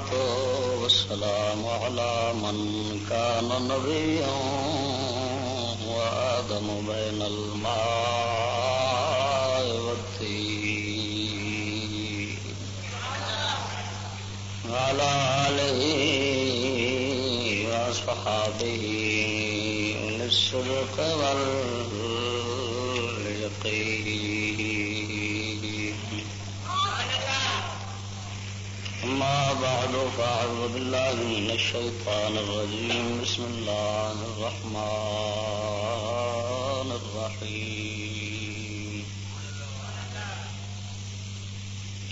والصلاة والسلام على من كان نبيا وآدم بين الماء والطين وعلى آله وأصحابه من الصدق واليقين بعد فأعوذ بالله من الشيطان الرجيم بسم الله الرحمن الرحيم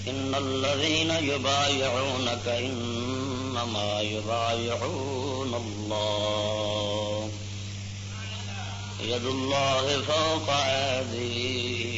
إن الذين يبايعونك إنما يبايعون الله يد الله فوق أيديهم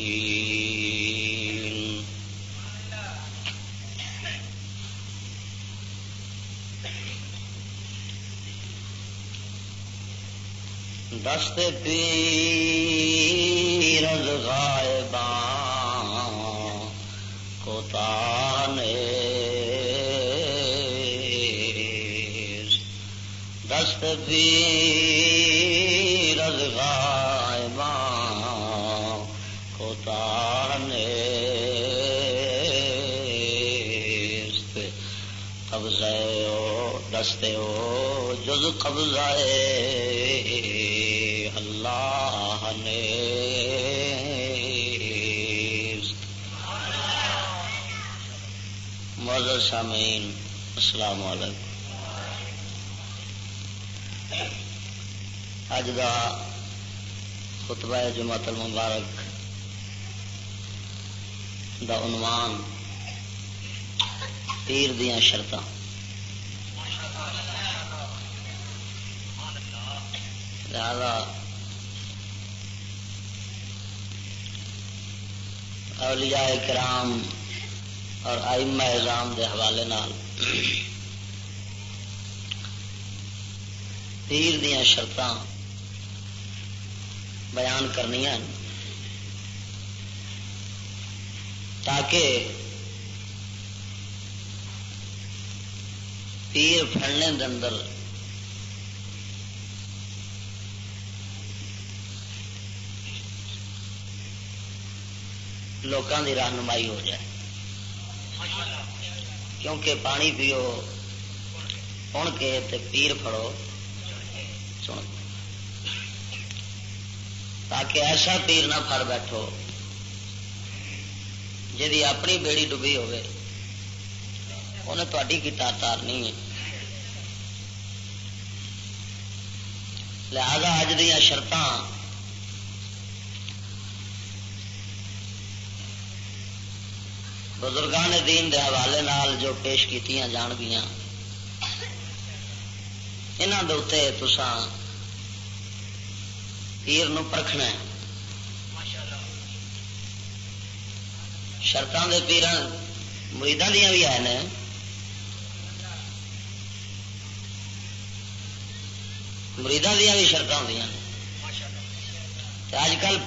دست پیر از غائبان کو تانے دست پیر از غائبان کو تانے قبضہ دست او، جز قبضہ سامعین، السلام علیکم۔ اج کا خطبہ جماعت المبارک دا عنوان پیر دیا شرط لہذا اولیاء کرام اور آئمہ اعظام دے حوالے نال پیر دیا شرط بیان کرنی تاکہ پیر فڑنے دے اندر لوگوں کی رہنمائی ہو جائے۔ کیونکہ پانی پیو پن کے تے پیر پھڑو۔ سن۔ تاکہ ایسا پیر نہ پھڑ بیٹھو جی اپنی بیڑی ڈبی ہوے انہیں تاری کی تار تارنی ہے۔ لہذا اج دیا شرط بزرگان دین دے حوالے نال جو پیش کی جان گیا یہاں تسان پیر نو پرکھنا ہے۔ شرطان دے پیر مریداں دیا بھی ہیں مریداں دیا بھی شرط ہوں اج کل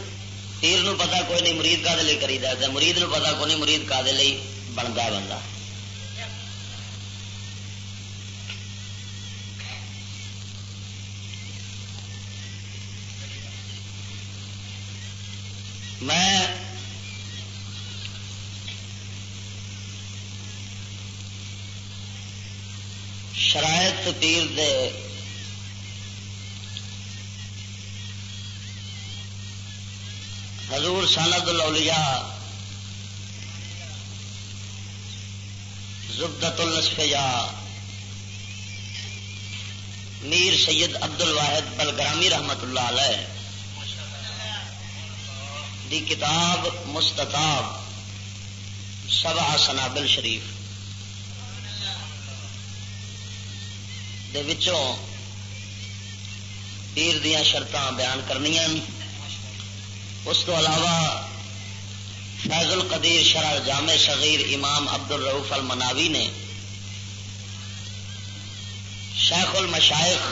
پیر نو پتا کوئی نہیں، مرید کا دے کری دا اچھا، مرید نو پتا کوئی نہیں، مرید کا دے بنتا بندہ۔ میں شرائط پیر دے حضور سند الاولیاء زبدت الصفیا میر سید عبد الواحد بلگرامی رحمت اللہ علیہ دی کتاب مستطاب سبع سنابل شریف دے وچوں پیر دیاں شرطاں بیان کرنیاں اس تو علاوہ فیض القدیر شرح جامع صغیر امام عبد الروف المناوی نے شیخ المشائخ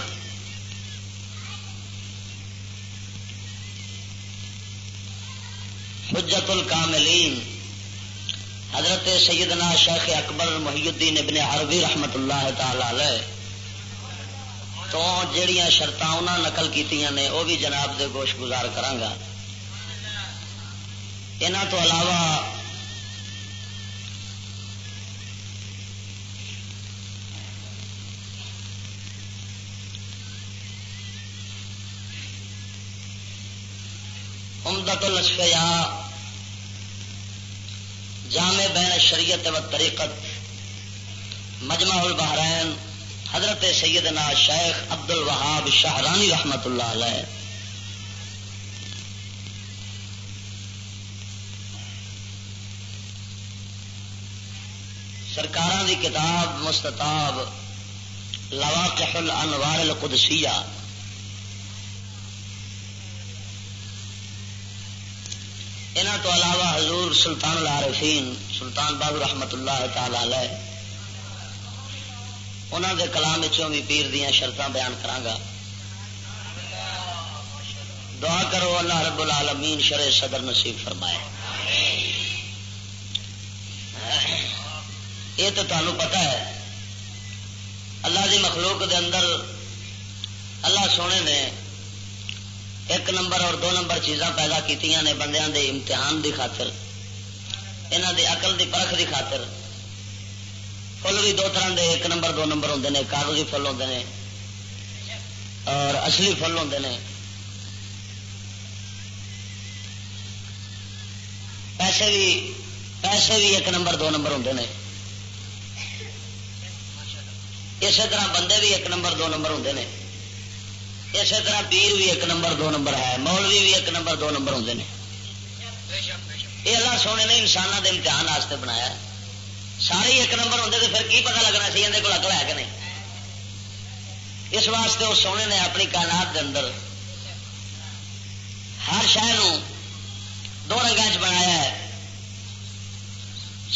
حجت الکاملین حضرت سیدنا شیخ اکبر محی الدین ابن عربی رحمت اللہ تعالی علیہ تو جہیا شرط نقل کی نے، وہ بھی جناب دے گوش گزار کرانگا یہاں تو علاوہ امدت الشفیا جامع بین شریعت و طریقت، مجمع البحرین، حضرت سیدنا شیخ عبد الوہاب شاہرانی رحمت اللہ علیہ۔ سرکار دی کتاب مستطاب لواقح الانوار القدسیہ۔ یہاں تو علاوہ حضور سلطان العارفین، سلطان بابو رحمت اللہ تعالی علیہ انہوں دے کلام بھی پیر دیا شرط بیان کرانگا۔ دعا کرو اللہ رب العالمین شرع صدر نصیب فرمائے۔ یہ تو تمہیں پتا ہے۔ اللہ کی مخلوق دے اندر اللہ سونے نے ایک نمبر اور دو نمبر چیزاں پیدا کی بندیاں دے امتحان دی خاطر یہاں دی عقل دی پرکھ دی خاطر۔ فل بھی دو طرح دے، ایک نمبر، دو نمبر ہوں کاغذی فل ہوں نے اور اصلی فل ہوں نے۔ پیسے بھی پیسے بھی ایک نمبر، دو نمبر ہوں نے۔ اسی طرح بندے بھی ایک نمبر، دو نمبر ہوں نے۔ اسی طرح پیر بھی ایک نمبر، دو نمبر ہے۔ مولوی بھی ایک نمبر، دو نمبر ہوں نے۔ یہ اللہ سونے نے انسانوں کے امتحان واسطے بنایا سارے ایک نمبر ہوں تو پھر کی پتا لگنا سی اندر کو اکل ہے کہ نہیں؟ اس واسطے اس سونے نے اپنی کائنات کے اندر ہر شہر دو رنگا چ بنایا ہے۔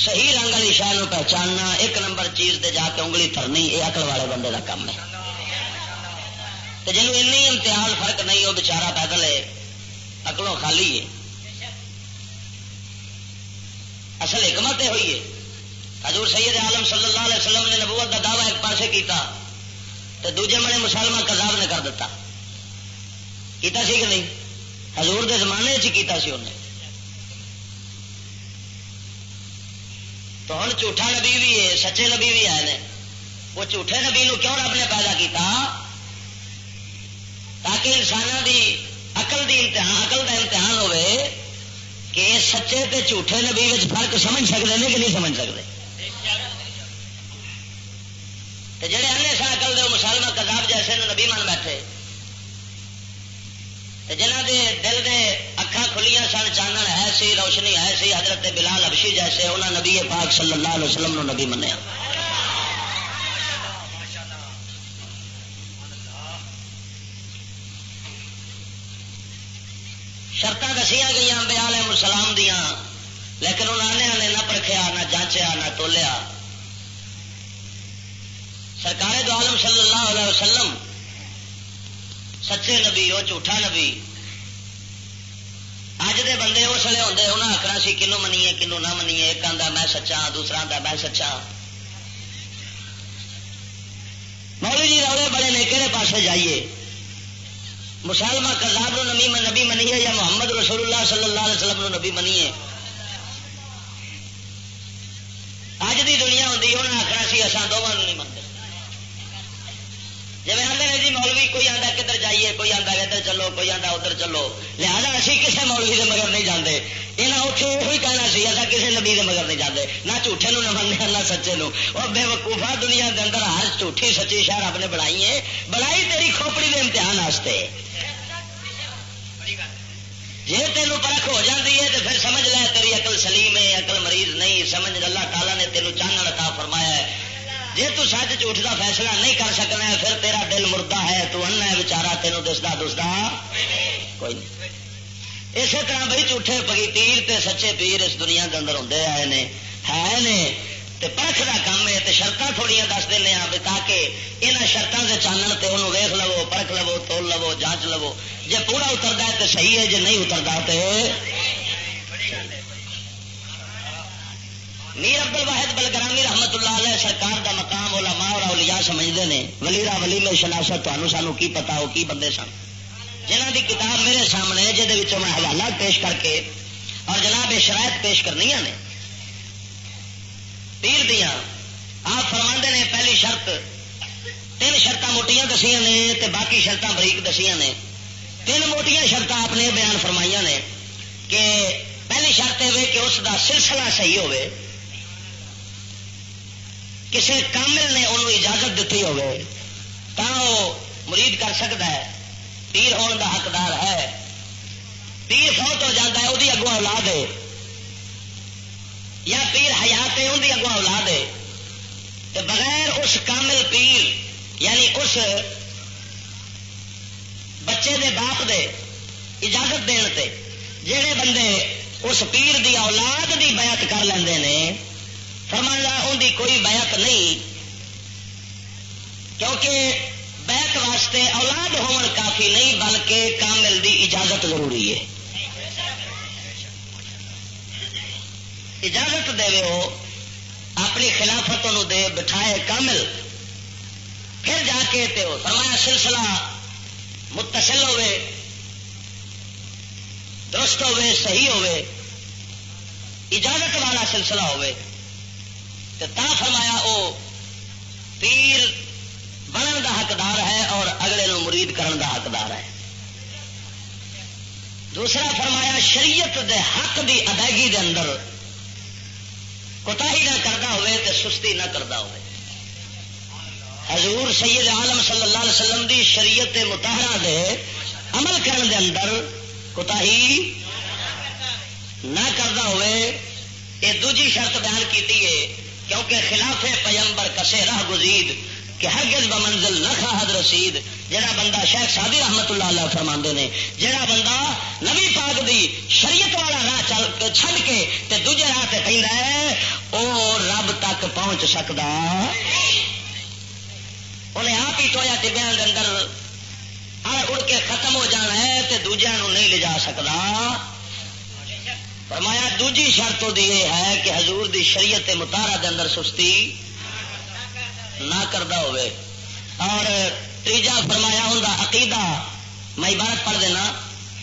صحیح رنگ والی شہر پہچاننا، ایک نمبر چیز دے جا کے انگلی ترنی، یہ اکل والے بندے کا کام ہے۔ تو جنوب این امتحان فرق نہیں، وہ بچارا پیدل ہے اکلوں خالی ہے۔ اصل حکمت ہوئی ہے۔ حضور سید عالم صلی اللہ علیہ وسلم نے نبوت کا دعوی ایک پاسے کیتا تو دوجے منے مسلمان کذاب نے کر دیتا۔ کیتا سی کہ نہیں؟ حضور دے زمانے چیتا سی انہیں تو ہوں جھوٹا نبی بھی ہے، سچے نبی بھی آئے ہیں وہ جھوٹے نبی نو کیوں رب نے پیدا کیتا؟ تاکہ انسانوں دی عقل دی امتحان، عقل کا امتحان ہوے کہ سچے تے جھوٹے نبی فرق سمجھ سکتے ہیں کہ نہیں سمجھ سکتے جڑے انے سا عقل دے مسالمہ کذاب جیسے نبی من بیٹھے۔ جنہ دے دل دے اکھا کھلیاں سن چانن ہے سی، روشنی ہے سی، حضرت بلال ابشی جیسے انہوں نبی پاک صلی اللہ علیہ وسلم نو نبی منیا شرط دسیا گئی امبیا علیہ السلام دیا لیکن انہوں نے نہ پرکھیا، نہ جانچیا، نہ تولیا۔ سرکار دو عالم صلی اللہ علیہ وسلم سچے نبی وہ جھوٹا نبی۔ اج دے بندے اس لیے ہوں انہیں آخر سی کنو منیے کنو نہ منیے، ایک آدھا میں سچا دوسرا آدھا میں سچا مولی جی روڑے بڑے نے کہڑے پاسے جائیے؟ مسلمان کزاب نو نبی نبی منیے یا محمد رسول اللہ صلی اللہ علیہ وسلم نو نبی منیے؟ اج دی دنیا ہوں انہیں آخر سی اصا دونوں نہیں منتے جی آدھے جی مولوی کوئی آتا کدھر جائیے، کوئی آتا ادھر چلو، کوئی آتا ادھر چلو۔ لہٰذا اسی کسی مولوی کے مگر نہیں جانے یہاں اتنے یہ کہنا سی اصا کسی نبی کے مگر نہیں جانے نہ جھوٹے نو نہ مننے نہ سچے نو اور بے وقوفا دنیا کے اندر ہر جھوٹھی سچی شہر آپ نے بنائی ہے۔ بنائی تیری کھوپڑی کے امتحان واسطے۔ جی تینوں پرکھ ہو جاتی ہے تو پھر سمجھ لے تیری اقل سلیم ہے اقل مریض نہیں، سمجھ اللہ تعالیٰ نے تینوں چانن عطا فرمایا ہے۔ جی تو سچ جھوٹ کا فیصلہ نہیں کر سکنا، پھر تیرا دل مردہ ہے، تو ان بچارا تینوں دستا دستا۔ کوئی نہیں۔ اسی طرح بھائی جھوٹے پیر تے سچے پیر اس دنیا کے اندر ہوں آئے نے، ہے نے۔ تے پرکھ کا کام ہے شرط تھوڑی دس دینا تاکہ یہاں شرطوں سے چانن تے انہوں ویخ لو پرکھ لو تول لو جانچ لو جی پورا اترتا ہے تو صحیح ہے جی نہیں اترتا تو میر ابدل واحد بلگرامی رحمت اللہ علیہ سرکار دا مقام علماء اور اولیاء سمجھتے ہیں۔ ولیرا ولی میں شناست تمہیں سانو کی پتا ہو کی بندے سن۔ جنہ دی کتاب میرے سامنے جہد میں حوالات پیش کر کے اور جناب یہ شرائط پیش کرنی نے۔ پیر دیا آپ فرما نے پہلی شرط، تین شرط موٹیاں دسیاں نے تے باقی شرط بریک دسیاں نے۔ تین موٹیاں شرط آپ نے بیان فرمائی نے کہ پہلی شرط یہ کہ اس دا سلسلہ صحیح ہوئے۔ کسی کامل نے انہوں اجازت دیتی ہوگی وہ مرید کر سکتا ہے، پیر ہون دا حقدار ہے۔ پیر فوت ہو جاتا ہے وہی اگوں اولاد ہے۔ یا پیر حیات ہے وہی اگوں اولاد ہے۔ تو بغیر اس کامل پیر یعنی اس بچے دے باپ دے اجازت دین تے جہے بندے اس پیر دی اولاد دی بیعت کر لیں فرمانا ان کی کوئی بیعت نہیں۔ کیونکہ بیعت واسطے اولاد ہون کافی نہیں، بلکہ کامل دی اجازت ضروری ہے۔ اجازت دے وہ اپنی خلافت دے بٹھائے کامل۔ پھر جا کے فرمایا، سلسلہ متصل ہوئے، درست ہوئے، صحیح ہوئے، اجازت والا سلسلہ ہوئے۔ تو تا فرمایا او پیر بنن دا حقدار ہے اور اگلے نو مرید کرن دا حقدار ہے۔ دوسرا فرمایا شریعت دے حق دی ادائیگی دے اندر کوتا ہی نہ کرتا ہوئے تے سستی نہ کرتا ہوئے۔ حضور سید عالم صلی اللہ علیہ وسلم دی شریعت متحرہ دے عمل کرن دے اندر کوتا ہی نہ کرتا ہوئے۔ یہ دوجی شرط بیان کیتی ہے۔ کیونکہ خلاف پیمبر کسے راہ گزید کہ ہرگز بمنزل نہ حد رسید جڑا بندہ شیخ سادی رحمت اللہ اللہ فرما نے، جڑا بندہ نبی پاک دی شریعت والا راہ چل چھڈ کے تے دوجے راہ تے پہندا ہے، او رب تک پہنچ سکدا۔ انہیں آپ ہی ٹویا ٹبیا اندر اڑ کے ختم ہو جانا ہے تے دوجے نو نہیں لے جا سکتا فرمایا، دوجی شرط یہ ہے کہ حضور دی شریعت متارا دے اندر سستی نہ کرتا ہوئے۔ اور تیجا فرمایا ہوں عقیدہ، میں عبارت پڑھ دینا،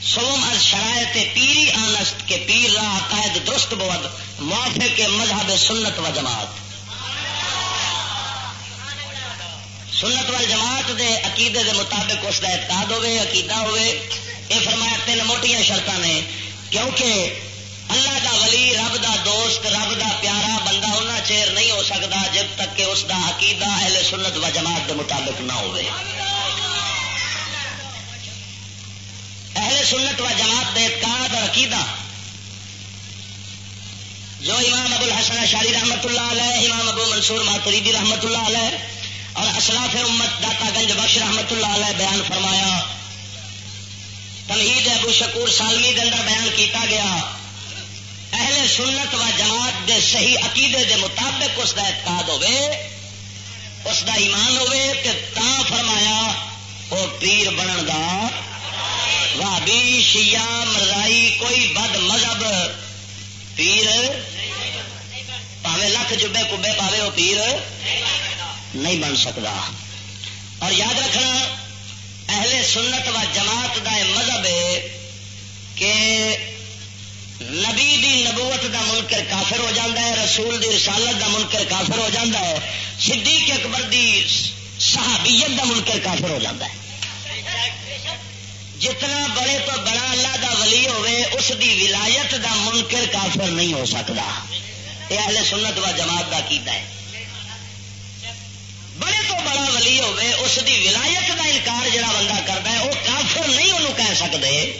سوم از شرائط پیری آنست کے پیر را عقائد درست بود، موافق کے مذہب سنت و جماعت۔ سنت و جماعت دے عقیدے دے مطابق اس کا اعتقاد ہوے عقیدہ ہوے یہ فرمایا، تین موٹیاں شرط نے، کیونکہ اللہ دا ولی، رب دا دوست، رب دا پیارا بندہ اُنہ چیر نہیں ہو سکتا جب تک کہ اس دا عقیدہ اہل سنت و جماعت کے مطابق نہ ہو اہل سنت و جماعت دے اعتقاد اور عقیدہ۔ جو امام ابو الحسن شاری رحمت اللہ علیہ، امام ابو منصور ماتریدی رحمت اللہ علیہ، اور اسلاف امت داتا گنج بخش رحمت اللہ علیہ بیان فرمایا۔ تمہید ابو شکور سالمی کے اندر بیان کیتا گیا۔ اہل سنت و جماعت دے صحیح عقیدے دے مطابق اس کا اعتقاد ہوے اس کا ایمان ہوے تے تا فرمایا وہ پیر بنن دا۔ بھابی شیعہ مرزائی کوئی بد مذہب پیر، پاوے لکھ جبے کبے پاوے وہ پیر نہیں بن سکتا اور یاد رکھنا، اہل سنت و جماعت کا مذہب ہے کہ نبی دی نبوت دا منکر کافر ہو جاتا ہے، رسول دی رسالت دا منکر کافر ہو جاتا ہے۔ صدیق اکبر دی صحابیت دا منکر کافر ہو جاتا ہے۔ جتنا بڑے تو بڑا اللہ دا ولی ہوئے، اس دی ولایت دا منکر کافر نہیں ہو سکتا۔ یہ اہل سنت و جماعت دا کیتا ہے۔ بڑے تو بڑا ولی ہوئے، اس دی ولایت دا انکار جڑا بندہ کرتا ہے، وہ کافر نہیں انہوں کہہ سکتے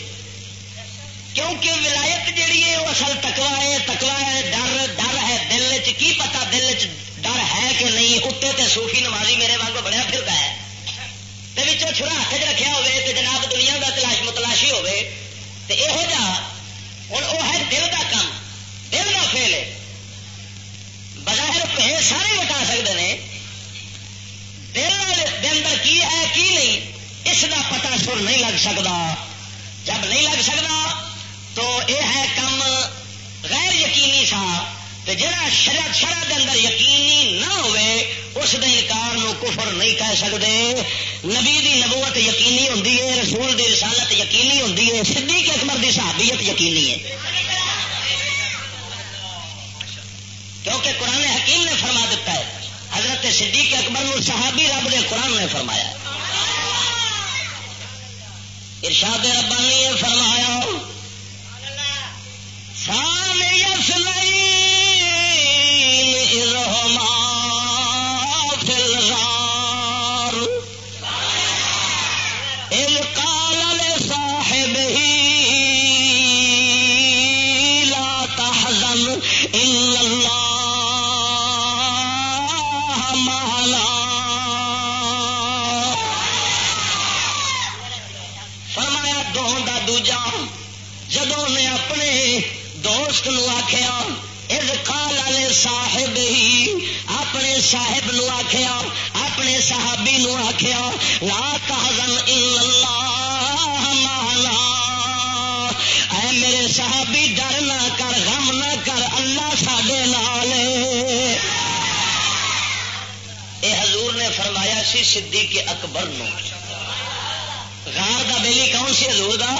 کیونکہ ولایت جیڑی ہے وہ اصل تکوا ہے تکوا ہے، ڈر ڈر ہے، دل چ کی پتا دل چ ڈر ہے کہ نہیں؟ اتنے تے صوفی نمازی میرے واگ بڑا پھر ہے۔ چھڑا ہاتھ چ رکھا ہوے جناب دنیا کا تلاش متلاشی ہوے تو یہو جا ہوں وہ ہے دل کا کام دل کا فیل۔ ہے بظاہر پہ سارے بتا سکتے ہیں دل دے اندر کی ہے، کی نہیں؟ اس کا پتا سر نہیں لگ سکتا جب نہیں لگ سکتا تو یہ ہے کم غیر یقینی سا جڑا شرط شرح کے اندر یقینی نہ ہوئے، اس دے انکار نو کفر نہیں کہہ سکتے نبی دی نبوت یقینی ہوں رسول دی رسالت یقینی ہوں صدیق اکبر دی صحابیت یقینی ہے۔ کیونکہ قرآن حکیم نے فرما دیتا ہے، حضرت صدیق اکبر نو صحابی رب نے قرآن نے فرمایا۔ ارشاد ربانی نے فرمایا صاحب نو آخیا اپنے صحابی نو آخیا لا تحزن اللہ مانا اے میرے صحابی، ڈر نہ کر، غم نہ کر، اللہ ساڈے نال اے حضور نے فرمایا سی، صدیق اکبر نو۔ غار دا بیلی کون سی حضور دا؟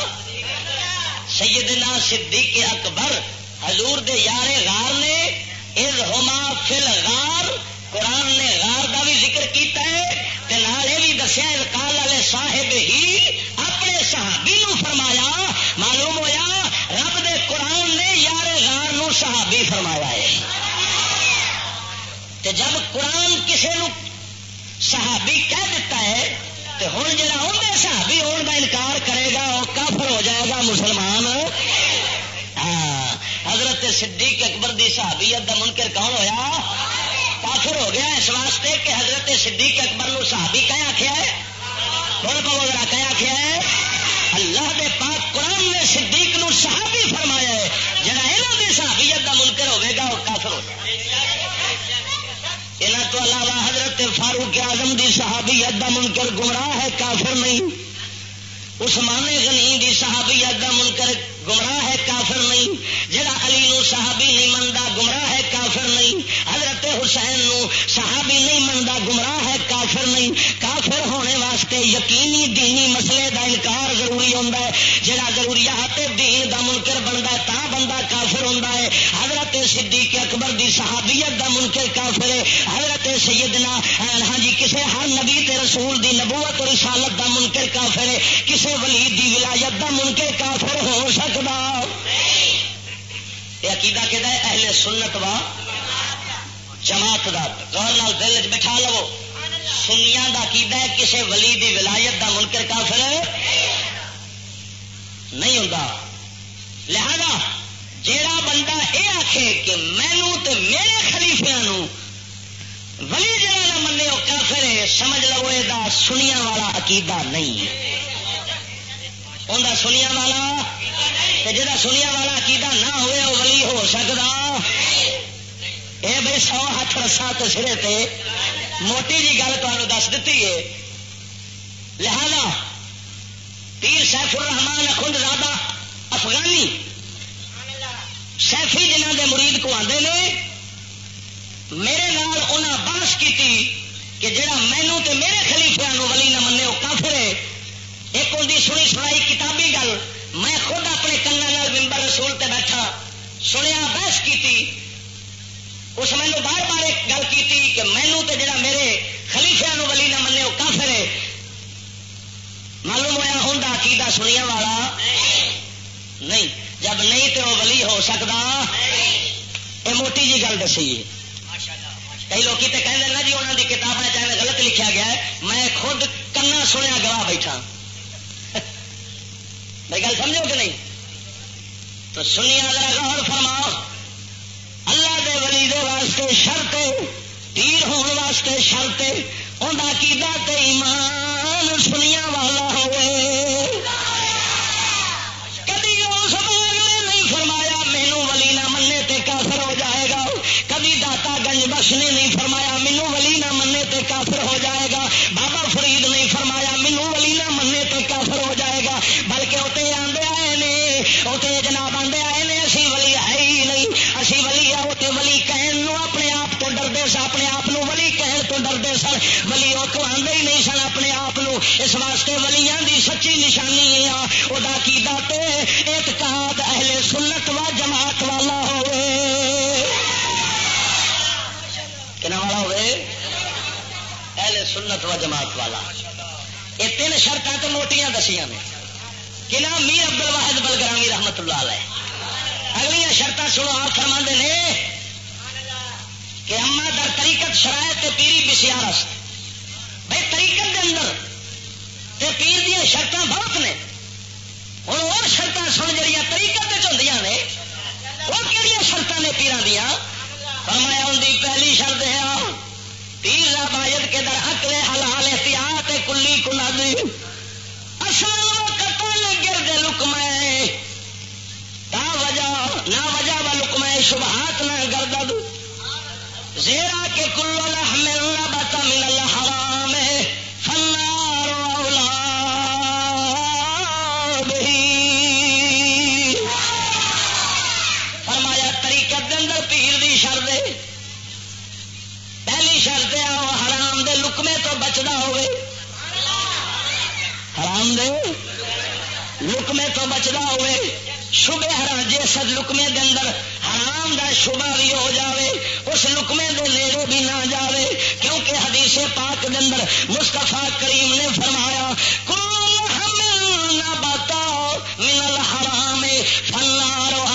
سیدنا صدیق اکبر۔ حضور دے یارے غار نے، اذ ہما فل غار قرآن نے غار کا بھی ذکر کیتا ہے نال یہ بھی دسیا کال والے صاحب ہی اپنے صحابی نو فرمایا، معلوم ہویا رب دے قرآن نے یار غار نو صحابی فرمایا ہے۔ تے جب قرآن کسے نو صحابی کہہ دیتا ہے تو ہوں جا اندر صحابی ہونے کا انکار کرے گا وہ کافر ہو جائے گا، مسلمان۔ ہاں حضرت صدیق اکبر دی صحابیت دا منکر کون ہویا؟ کافر ہو گیا اس واسطے کہ حضرت صدیق اکبر نو صحابی کیا آخیا ہے۔ بول پو ذرا کیا آخیا ہے، اللہ دے پاک قرآن نے صدیق نو صحابی فرمایا ہے جہاں یہاں کی صحابیت کا منکر ہوے گا، وہ کافر ہو یہاں تو علاوہ حضرت فاروق اعظم دی صحابیت کا منکر گمراہ ہے، کافر نہیں۔ عثمان غنی دی صحابیت کا منکر گمراہ ہے کافر نہیں، جڑا علی نو صحابی نہیں منتا گمراہ ہے کافر نہیں۔ حضرت حسین نو صحابی نہیں منتا گمراہ ہے کافر نہیں۔ کافر ہونے واسطے یقینی دینی مسئلے دا انکار ضروری ہوتا ہے۔ جڑا ضروریات دین دا منکر بنتا ہے، تا بندہ کافر ہوتا ہے۔ حضرت صدیق اکبر دی صحابیت دا منکر کافر ہے۔ حضرت سیدنا ہاں جی کسے ہر نبی تے رسول دی نبوت اور رسالت دا منکر کافر ہے۔ کسے ولی دی ولایت دا منکر کافر ہو سکتا یہ عقیدہ کہ اہل سنت وا جماعت کا غور دل چ بٹھا لو۔ سنیا کا عقیدہ ہے کسی ولی دی ولایت دا منکر کافر نہیں ہوتا لہذا جیڑا بندہ یہ آخے کہ مینو تے میرے خلیفیا ولی جا نہ منے وہ کافر ہے، سمجھ لو یہ سنیا والا عقیدہ نہیں۔ انہیں سنیا والا جا سنیا والا عقیدہ نہ ہوئے وہ ولی ہو سکتا اے بھائی سو ہاتھ رسا تو سرے تے موٹی جی گل تمہیں دس دیتی ہے لہذا پیر سیف الرحمان خود زیادہ افغانی سیفی جنہ دے مرید کو آتے نے، میرے نال انہیں بحث کی کہ جڑا مینو تے میرے خلیفیا ولی نہ منے وہ کافر ہے۔ ایک ان کی سنی سنائی کتابی گل۔ میں خود اپنے کنا ممبر رسول تے بیٹھا۔ سنیا، بحث کی اس مینو بار بار ایک گل کی کہ مینو تے جڑا میرے خلیفیا ولی نہ منے وہ کافر ہے۔ معلوم ہوا ہوں عقیدہ سنیا والا؟ نہیں۔ جب نہیں تو وہ ولی ہو سکتا یہ موٹی جی گل دسی۔ کئی لوگ تو کہہ دینا جی انہوں کی کتابیں چاہے غلط لکھا گیا ہے، میں خود کنا سنیا گواہ بیٹھا۔ میری گل سمجھو کہ نہیں؟ تو سنیا ذرا غور فرماؤ۔ اللہ دے ولی دے واسطے شرط پیر ہو واسطے شرط انہیں کیدا ایمان سنیا والا ہوئے۔ کدی اس باغ نے نہیں فرمایا مینو ولی نہ منے تے کافر ہو جائے کبھی داتا گنج بخش نے نہیں فرمایا مینو ولی نہ منے تے کافر ہو جائے گا۔ بابا فرید نہیں فرمایا مینو ولی نہ منے تے کافر ہو جائے گا۔ بلکہ اتنے آدھے آئے نے اتنے جناب آدھے آئے نے، اسی ولی ہے ہی نہیں۔ اسی ولی آ اتنے ولی کہن اپنے آپ تو ڈردے سن، اپنے آپ ولی کہن تو ڈردے سن۔ ولی وہ آدھے ہی نہیں سن اپنے آپ اس واسطے ولیاں دی سچی نشانی ہے وہ اعتقاد اہل سنت و جماعت والا ہوئے۔ والا ہوئے، اہل سنت و جماعت والا۔ یہ تین شرط تو موٹیاں دسیاں نے۔ کہ نام میر ابدل واحد بلگرامی رحمت اللہ علیہ۔ اگلیا شرط سنو، آپ فرما نے کہ اما در طریقت شرائط پیری بسیارس بھائی طریقت دے اندر تے پیر دیا شرط بہت نے۔ ہوں اور شرط سن جہیا طریقت ہوں نے، وہ کہڑی شرط نے پیران دیا فرمایا ان کی پہلی شرط ہے پیر باجد کے در اکلے حلال احتیاط کلی کلا دی۔ اصل قتل گرد لکمے تا وجہ نہ وجہ و لکمے شبہات نہ گردد۔ زیرا کے کلو لحم نبت من الحرام، فالنار ہوئے حرام دے۔ لکمے تو بچتا ہوئے۔ شبے حرام جس لکمے دے اندر۔ حرام دا شبہ بھی ہو جاوے۔ اس لکمے دے نیڑے بھی نہ جاوے۔ کیونکہ حدیث پاک دے اندر مستفا کریم نے فرمایا کون ہم نہ باتا من الحرام فنار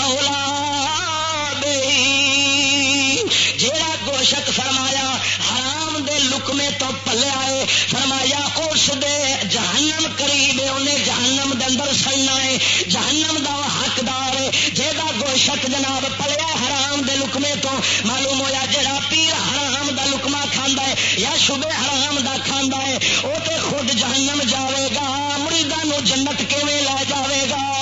لکمے تو پلے آئے۔ فرمایا اس دے جہنم قریب انہیں جہنم دے اندر سڑنا ہے۔ جہنم دا حقدار ہے۔ جہاں گوشت جناب پلیا حرام دے لکمے تو، معلوم ہویا جڑا پیر حرام دا لکما کھانا ہے یا شبے حرام دا کھانا ہے وہ تو خود جہنم جاوے گا۔ مریدا جنت کیویں لے جاوے گا؟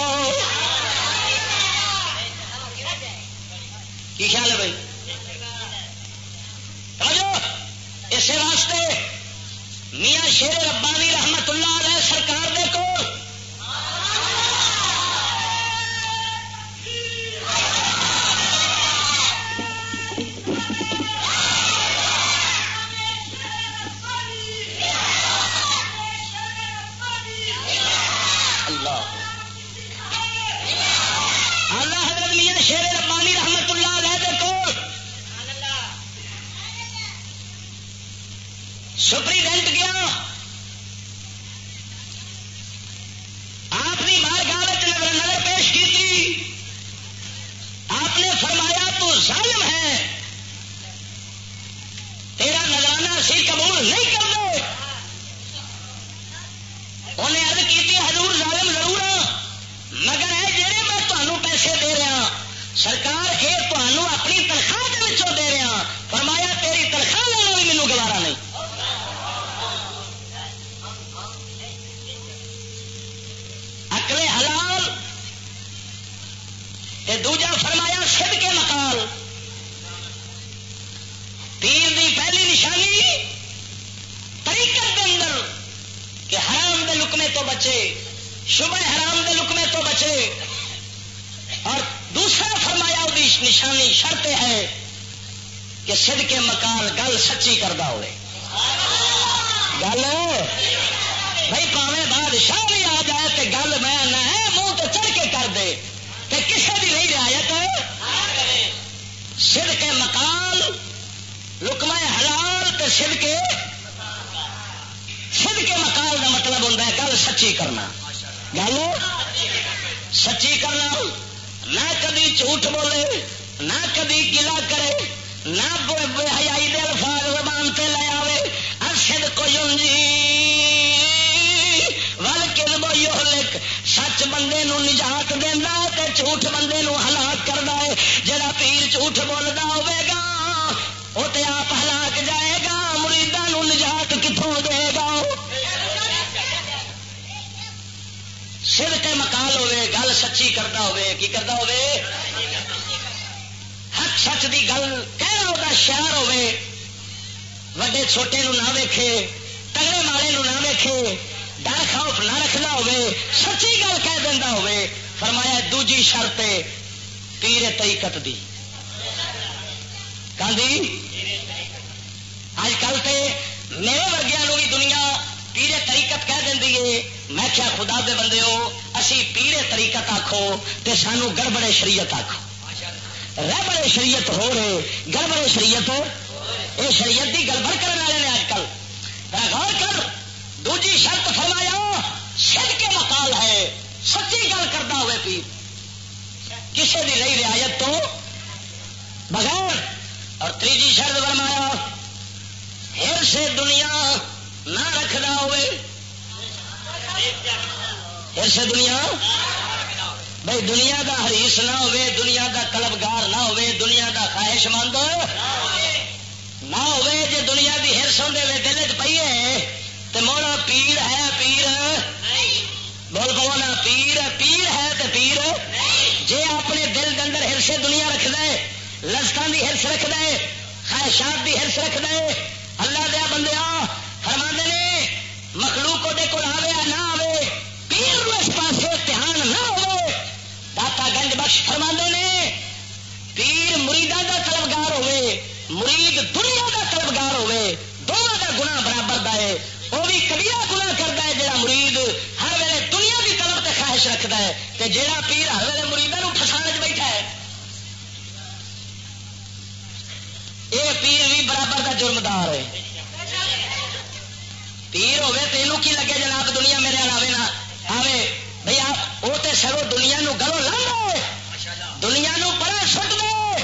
کی خیال ہے بھائی؟ اسی واسطے میاں شیر ربانی رحمت اللہ علیہ سرکار دے کو پیڑے تریقت آخو تے سانو گڑبڑے شریعت آخو ربڑے شریعت ہو رہے، گڑبڑے شریعت یہ شریعت کی گڑبڑ کرنے والے نے اج کل۔ غور کر، دوجی شرط فرمایا سد کے مقال ہے، سچی گل کرتا ہوئے پیر کسی بھی رہی رعایت تو بغیر۔ اور تیجی شرط فرمایا، ہر سے دنیا نہ رکھنا ہوئے۔ ہر سے دنیا بھائی دنیا دا حریص نہ ہوئے، دنیا دا کلبگار نہ ہوئے، دنیا دا خواہش مند نہ ہوئے جے دنیا دی ہرس ہوندے وے دل چ پیے تو مڑ پیر ہے، پیر۔ بول بولنا پیر پیر ہے تو پیر۔ جے اپنے دل کے اندر ہرس دنیا رکھ دے لذتان دی ہرس رکھ دے خواہشات دی ہرس رکھ دے اللہ دیا بندیا فرما نے، مخلوق کو آئے نہ آئے پیر اس پاس دھیان نہ ہو داتا گنج بخش فرما نے، پیر مریداں کا طلبگار ہوے مرید دنیا کا طلبگار ہوے دونوں کا گنا برابر دا ہے، وہ بھی کبھی گنا کرتا ہے جہاں مرید ہر ویلے دنیا کی طلب تے خواہش رکھتا ہے کہ جہاں پیر ہر ویلے مریدوں فسانے بیٹھا ہے۔ یہ پیر بھی برابر کا جرمدار ہے۔ پیر ہوے کی لگے جناب دنیا میرے آئے نہ آئے بھائی آپ وہ تو سرو دنیا نو گلو لا دنیا نو پڑے سٹ دو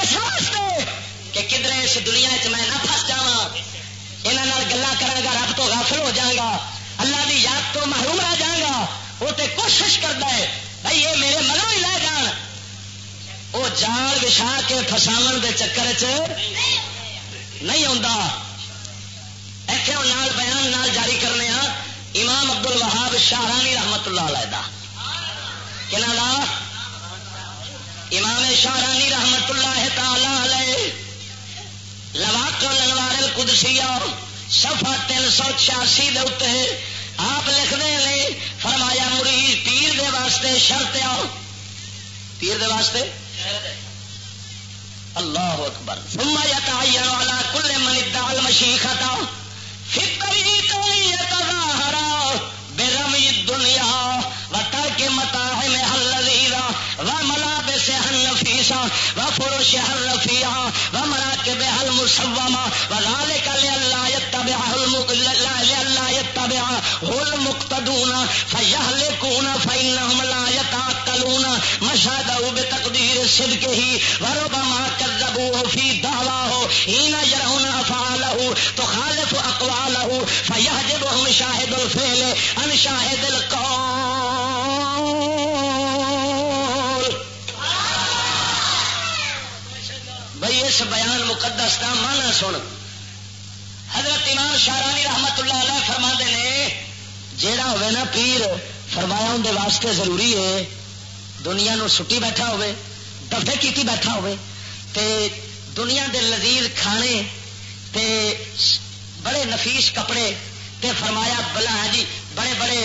اس واسطے کہ کدھر اس دنیا چ میں نہ پس جا یہاں گلا کرا رب تو غافل ہو جاؤں گا، اللہ دی یاد تو محروم رہ جاؤں گا۔ وہ تو کوشش کرتا ہے بھائی یہ میرے منوں ہی لے جان۔ وہ جال بچھا کے فساو کے چکر چ نہیں آتا ایتھے نال بیان نال جاری کرنے ہاں امام ابد ال وہاب شاہرانی رحمت اللہ علیہ کہ امام شاہرانی رحمت اللہ تعالی علیہ، لواق لنوار القدسیہ صفحہ تین سو چھیاسی دے آپ لکھتے ہیں فرمایا مرید پیر دے واسطے شرط آؤ پیر دے واسطے؟ اللہ اکبر۔ ثم يتعين على كل من ادعى المشيخة في الطريق يتظاهر برمي الدنيا وترك متاعمها اللذيذة وملابسها النفيسة وفرشها صدقه وربما كذبوه في دعواه حين يرون الفعل عن شاهد القول بھائی، اس بیان مقدس کا مانا سن۔ حضرت امام شارانی رحمت اللہ علیہ فرما نے، جیڑا ہوئے نا پیر، فرمایا اندر واسطے ضروری ہے، دنیا نو سٹی بیٹھا ہوئے دفے کیتی بیٹھا ہوئے، تے دنیا دے لذیذ کھانے، تے بڑے نفیس کپڑے، تے فرمایا، بلا ہاں جی بڑے بڑے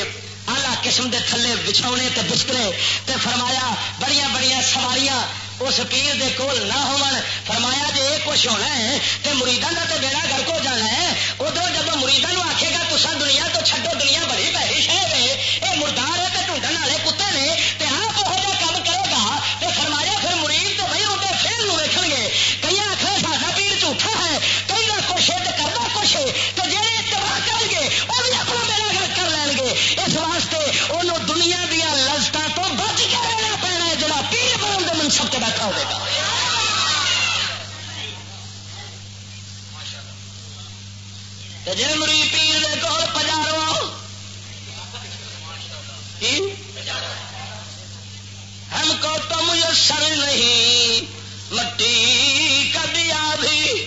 آلہ قسم دے تھلے بچھونے تے بسترے تے فرمایا، بڑیاں بڑیاں سواریاں اس پیر دے کول نہ ہو فرمایا جی یہ کچھ ہونا ہے تو مریدان کا تو بیڑا گھر کو جانا ہے، ادھر جب مریدان آخے گا تو دنیا تو چھڈو، دنیا بڑی پیری شہر ہے یہ مردار ہے تو ڈھونڈن والے جی مری پیر دے کول پجارو ہم کو تو میسر نہیں، مٹی کا دیا بھی۔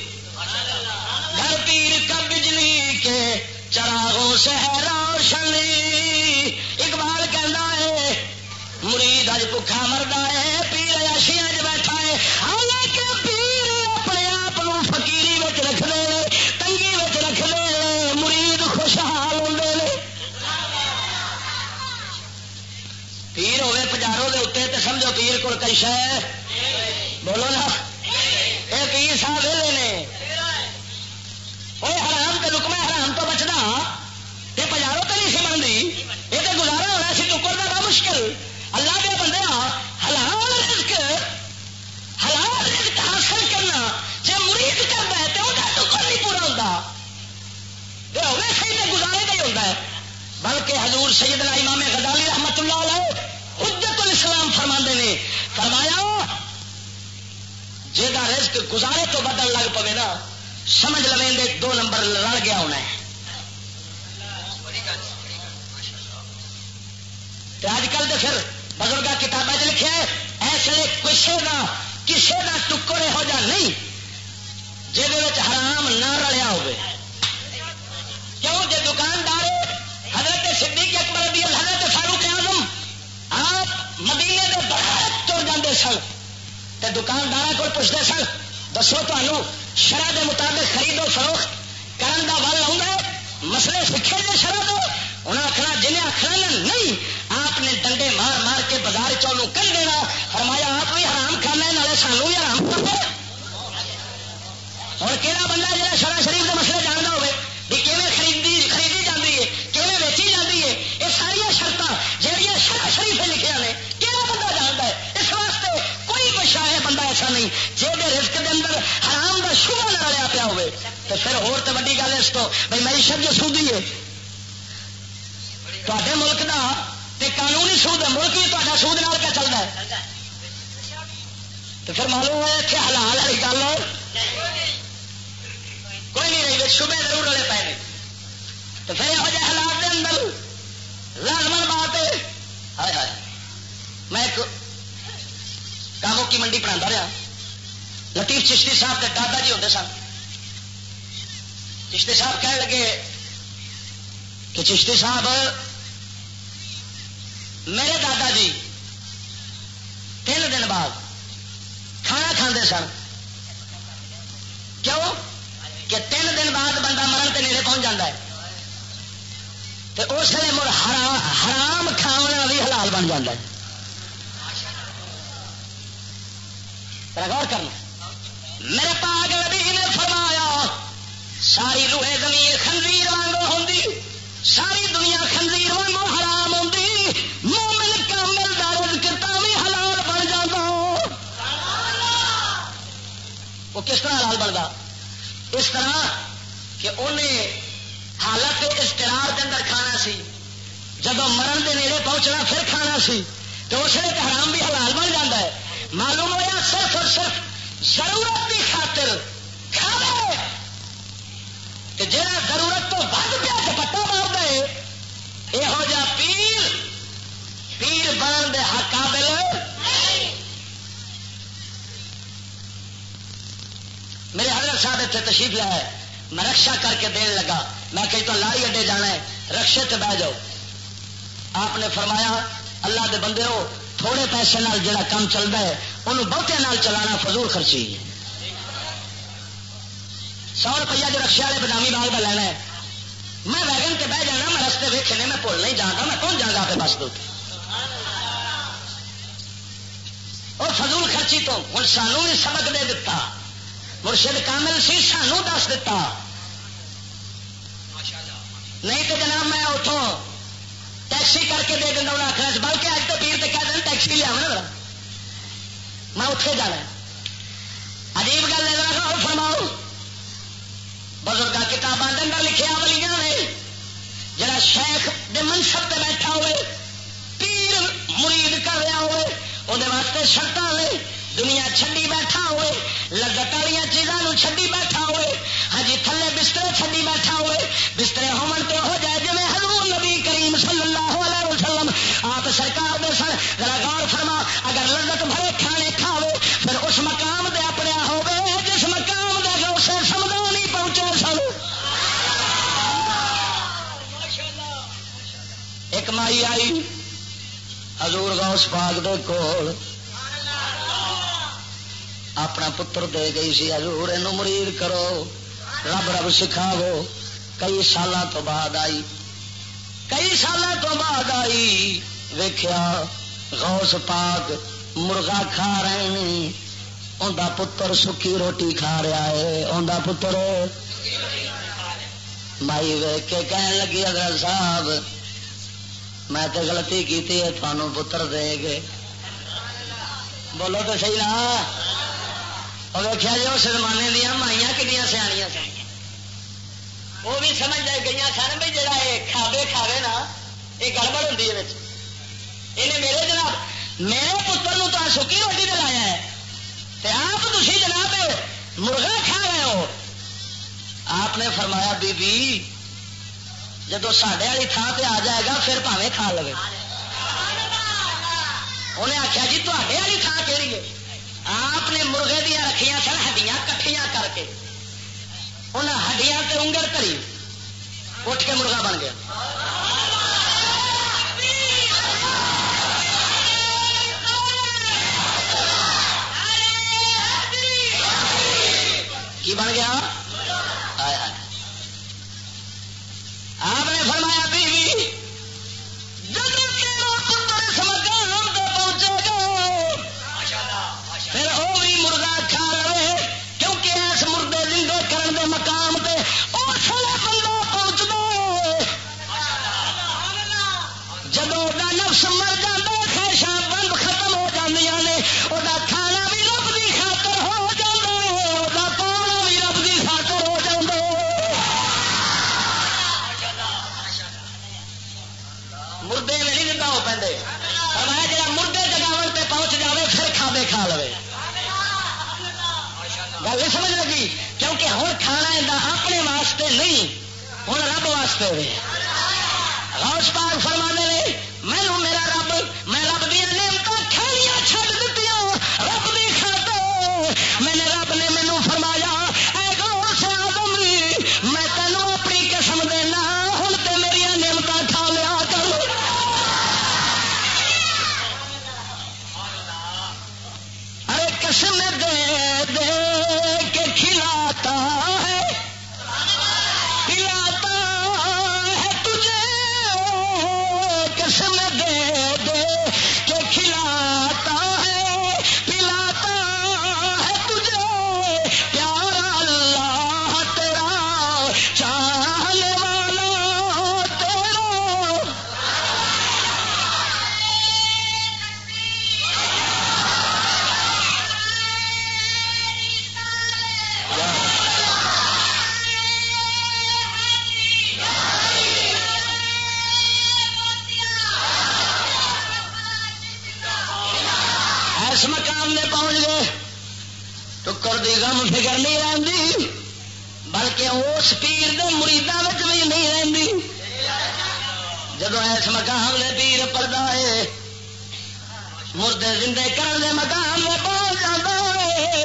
گھر پیر کا بجلی کے چراغوں سے ہے روشنی۔ اقبال کہنا ہے بکھا مرد ہے، پیر اشیا چ بیٹھا ہے۔ حالانکہ پیر اپنے آپ فکیری رکھ دے تنگی رکھ دے مرید خوشحال ہوں پیر ہوے پجاروں کے اتنے تو سمجھو پیر کو کئی شہ بولو نا۔ یہ پیر صاحب ویلے نے۔ وہ حرام کے رکما حرام تو بچنا۔ یہ پجاروں تو نہیں سی بنتی یہ تو گزارا ہونا سی ٹکر کا مشکل۔ اللہ کے بندے حلال رزق حلال رزق حاصل کرنا۔ جی مرید کرتا ہے تو وہ ٹکر نہیں پورا ہوتا ہوگا صحیح تو گزارے کا ہی ہوتا ہے۔ بلکہ حضور سیدنا امام غزالی فرمایا جا رزق گزارے تو بدل لگ پوے نا، سمجھ لو دو نمبر لڑ گیا ہونا ہے۔ اج کل تو پھر بزرگ کتابیں لکھے ایسے کسی کا کسی کا ٹکڑ یہو جہ نہیں جہد حرام نہ رلیا ہو کیوں؟ جی دکاندار حضرت صدیق اکبر رضی اللہ حضرت فاروق اعظم، آپ مدینے کے باہر سن۔ تو دکاندار کو پوچھتے سن، دسو تمہوں شرح کے مطابق خریدو فروخت کرن کا ول آؤں مسئلے سیکھے جی شرح دو انہیں آخنا جنہیں آخنا نہیں، آپ نے ڈنڈے مار مار کے بازار چالو کر دینا۔ فرمایا، آپ بھی حرام کھانا نالے سانو بھی حرام کر دو ہوں کہڑا بندہ جا شرح شریف کے مسئلے جانتا بشا ایسا نہیں جہد رزق کے اندر حرام کا شبہ نہ رلیا پیا ہوئے، تو پھر ہو تو ویڈی گل اس کو بھائی میری شب جو سودی ہے۔ تے ملک کا قانونی سود ہے، ملک بھی تا سود نال کیا چلتا ہے؟ تو پھر معلوم ہے کہ حلال والی گل کوئی نہیں رہی شبے ضرور رلے پے تو پھر یہ حالات کے اندر لازمن بات ہے۔ میں ایک کی منڈی پڑھا رہا۔ لطیف چشتی صاحب کے دادا جی ہوتے سن۔ چشتی صاحب کہنے لگے کہ چشتی صاحب، میرے دادا جی تین دن بعد کھانا کھانے سن۔ کیوں؟ کہ تین دن بعد بندہ مرن کے نیڑے پہنچ جاتا ہے۔ تو اس لیے مر حرام کھانا بھی حلال بن جاتا ہے۔ غور کرنا۔ میرے پاگ نبی جی نے فرمایا، ساری روحے زمین خنزیر وانگو ہوں ساری دنیا خنزیر وانگو حرام ہوں مومن کامل کا رزق بھی حلال بن جاتا وہ کس طرح حلال بنتا اس طرح کہ انہیں حالت استرار کے اندر کھانا سی جب مرن کے نیڑے پہنچنا پھر کھانا سی، تو اس لیے حرام بھی حلال بن جاتا ہے۔ معلوم ہوا صرف اور صرف ضرورت کی خاطر کہ جہاں ضرورت تو ود پیا چپٹا مار دے یہو جا پیر پیر بن دے قابل میرے حضرت صاحب اتنے تشریف لیا ہے، میں رکشا کر کے دین لگا۔ میں کہ تو لاری اڈے جانا ہے، رکشے سے بہ جاؤ۔ آپ نے فرمایا، اللہ دے بندے ہو تھوڑے پیسے نال جڑا کام چلتا ہے انہوں بہتے نال چلانا فضول خرچی سو روپیہ جو رکشے والے بدامی باغ کا لینا ہے، میں ویگن کے بہ جانا، میں رستے ویکنے میں بھول نہیں جانا میں کون جانا آپ بس دو اور فضول خرچی تو ہوں سانو بھی سبق دے دیتا مرشد کامل سی سانو دس دیتا نہیں تو جناب میں اتوں ٹیکسی کر کے دے دینا انہیں آخر بلکہ اج تو پیر کہہ دیں ٹیکسی لیا نا میں اتے جانا عجیب گل ہے فرماؤ۔ بزرگ کتاباں ڈنڈا لکھیا ولیاں نے، جڑا شیخ دے منصب تے بیٹھا ہوئے، پیر مرید کر رہا ہوئے وہ واسطے شرط نے دنیا چڈی بیٹھا ہوئے لگت والی چیزوں چڈی بیٹھا ہوئے۔ ہاں تھلے بسترے چڈی بیٹھا ہوئے۔ بسترے ہومن تو ہو جائے جی حضور نبی کریم صلی اللہ علیہ وسلم آپ سرکار دے سن۔ ذرا غور فرما، اگر لذت بھرے کھانے کھاوے، پھر اس مقام دے اپنے ہو گئے جس مقام دے اسے سمجھا نہیں پہنچے سن۔ ایک مائی آئی، حضور غوث پاک دے کول۔ اپنا پتر دے گئی سی، حضور یہ مرید کرو، رب رب سکھاو کئی سال تو بعد آئی، کئی سال تو بعد آئی ویخیا غوث پاک مرغا کھا رہے ہیں۔ انہیں پتر سکی روٹی کھا رہا ہے انہیں پتر مائی ویک کے کہن لگی اگر صاحب، میں تو گلتی کی تھانوں پتر دے گے بولو تو صحیح نا۔ اور ویکیا جی اس زمانے دیا مائیاں کنیا سیاح سن۔ وہ بھی سمجھ گئی سن بھی جا کھاوے کھاوے نا، یہ گڑبڑ ہوتی ہے یہ میرے جناب، میرے پتر تو سکی روٹی دلایا ہے۔ آپ تھی جناب مرغا کھا رہے ہو۔ آپ نے فرمایا بی بی جدو سڈے والی تھان پہ آ جائے گا، پھر پاوے کھا لو انہیں آخیا جی تے والی تھان کہڑی ہے؟ نے مرغے دیا رکھیا سن، ہڈیاں کٹھیاں کر کے۔ انہیں ہڈیاں تے انگر کری، اٹھ کے مرغا بن گیا۔ کی بن گیا؟ جدو ایس مقام لے پیر پڑتا ہے، مردے زندے کرن دے مقام لے بول جاتا ہے۔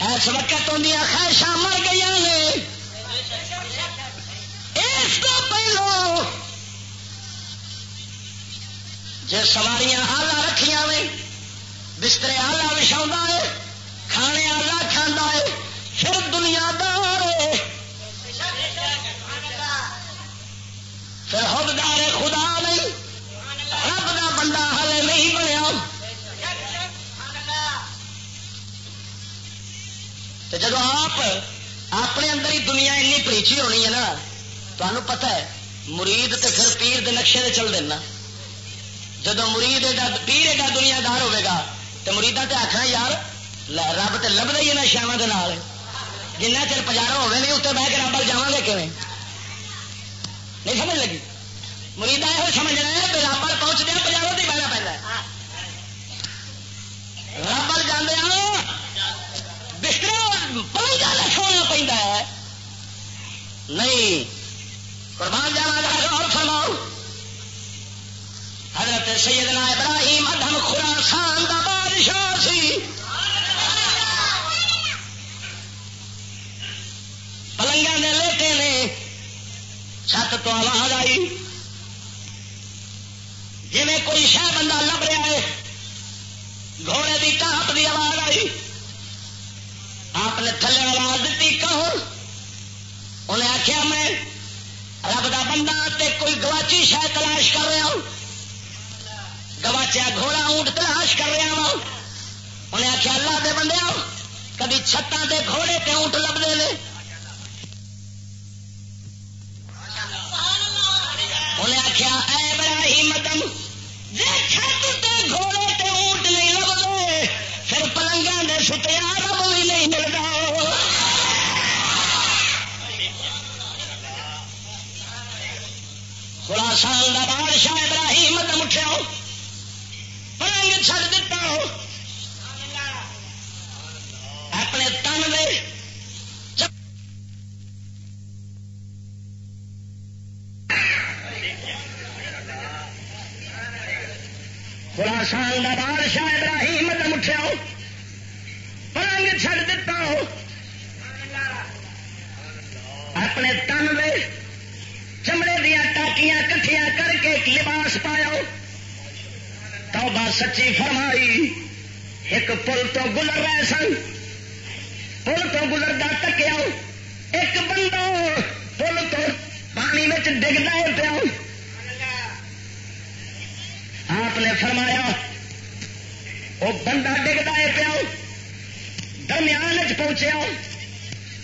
ایس وقت اندیا خواہشاں مر گئی نے۔ اس کو پہلو جی سواریاں آلہ رکھیاں نے، بسترے آلہ وچھا ہے، کھانے آلہ کھانا ہے، پھر دنیا دار پھر حبدار خدا نہیں رب دا بندہ ہلے نہیں بنیا۔ جب آپ اپنے اندر ہی دنیا اینی پریچی ہونی ہے نا تمہیں پتا ہے، مرید تے پھر پیر دے نقشے دے چل دینا۔ جب مرید پیر ایڈا دنیا دار ہوگا تو مریدا تے آخنا یار رب تے لبدا ہی ہے نا شاواں جنہ چر پجارا ہوئے نہیں اتنے بہ کے رب جا گے کیون نہیں سمجھ لگی؟ مریدا یہ سمجھنا ہے برابر پہنچ دیا بجاروں کی بہنا پہنا برابر جانے ہاں، بستر پہنچ سونا پہ نہیں، قربان جانا اور فرماؤ۔ حضرت سیدنا ابراہیم ادم خوراسان کا بادشاہ سی۔ پلنگا نے لیٹے نے چھت تو آواز آئی۔ جی کوئی شہ بندہ لب رہا ہے، گھوڑے کی کاپ کی آواز آئی۔ آپ نے تھلے آواز دیتی، کہو۔ انہیں آخیا میں، رب کا بندہ تے کوئی گواچی شہ تلاش کر رہا ہوں۔ گواچیا گھوڑا اونٹ تلاش کر رہا ہوں۔ انہیں آخیا اللہ دے بندے آؤ کبھی چھتاں دے گھوڑے تے اونٹ لبتے انہیں آخیا اے بڑا ہی مدم چھت گھوڑے تے اونٹ نہیں لبتے پھر پلنگا دے ستیا رب بھی نہیں ملتا سال کا بادشاہ ابراہیم مدم اٹھا پلنگ چڑ دیتا اپنے تن میں خراسان کا بادشاہ ابراہیم دم اٹھا پلنگ چڑ دیتا اپنے تن میں چمڑے دیا ٹاکیاں کٹھیاں کر کے ایک لباس پایا توبہ سچی فرمائی۔ ایک پل تو گزر رہے سن۔ پل تو گزرتا تکیا ایک بندہ پل تو پانی میں ڈگتا ہے پیا۔ آپ نے فرمایا وہ بندہ ڈگتا ہے پیا، درمیان پہنچیا،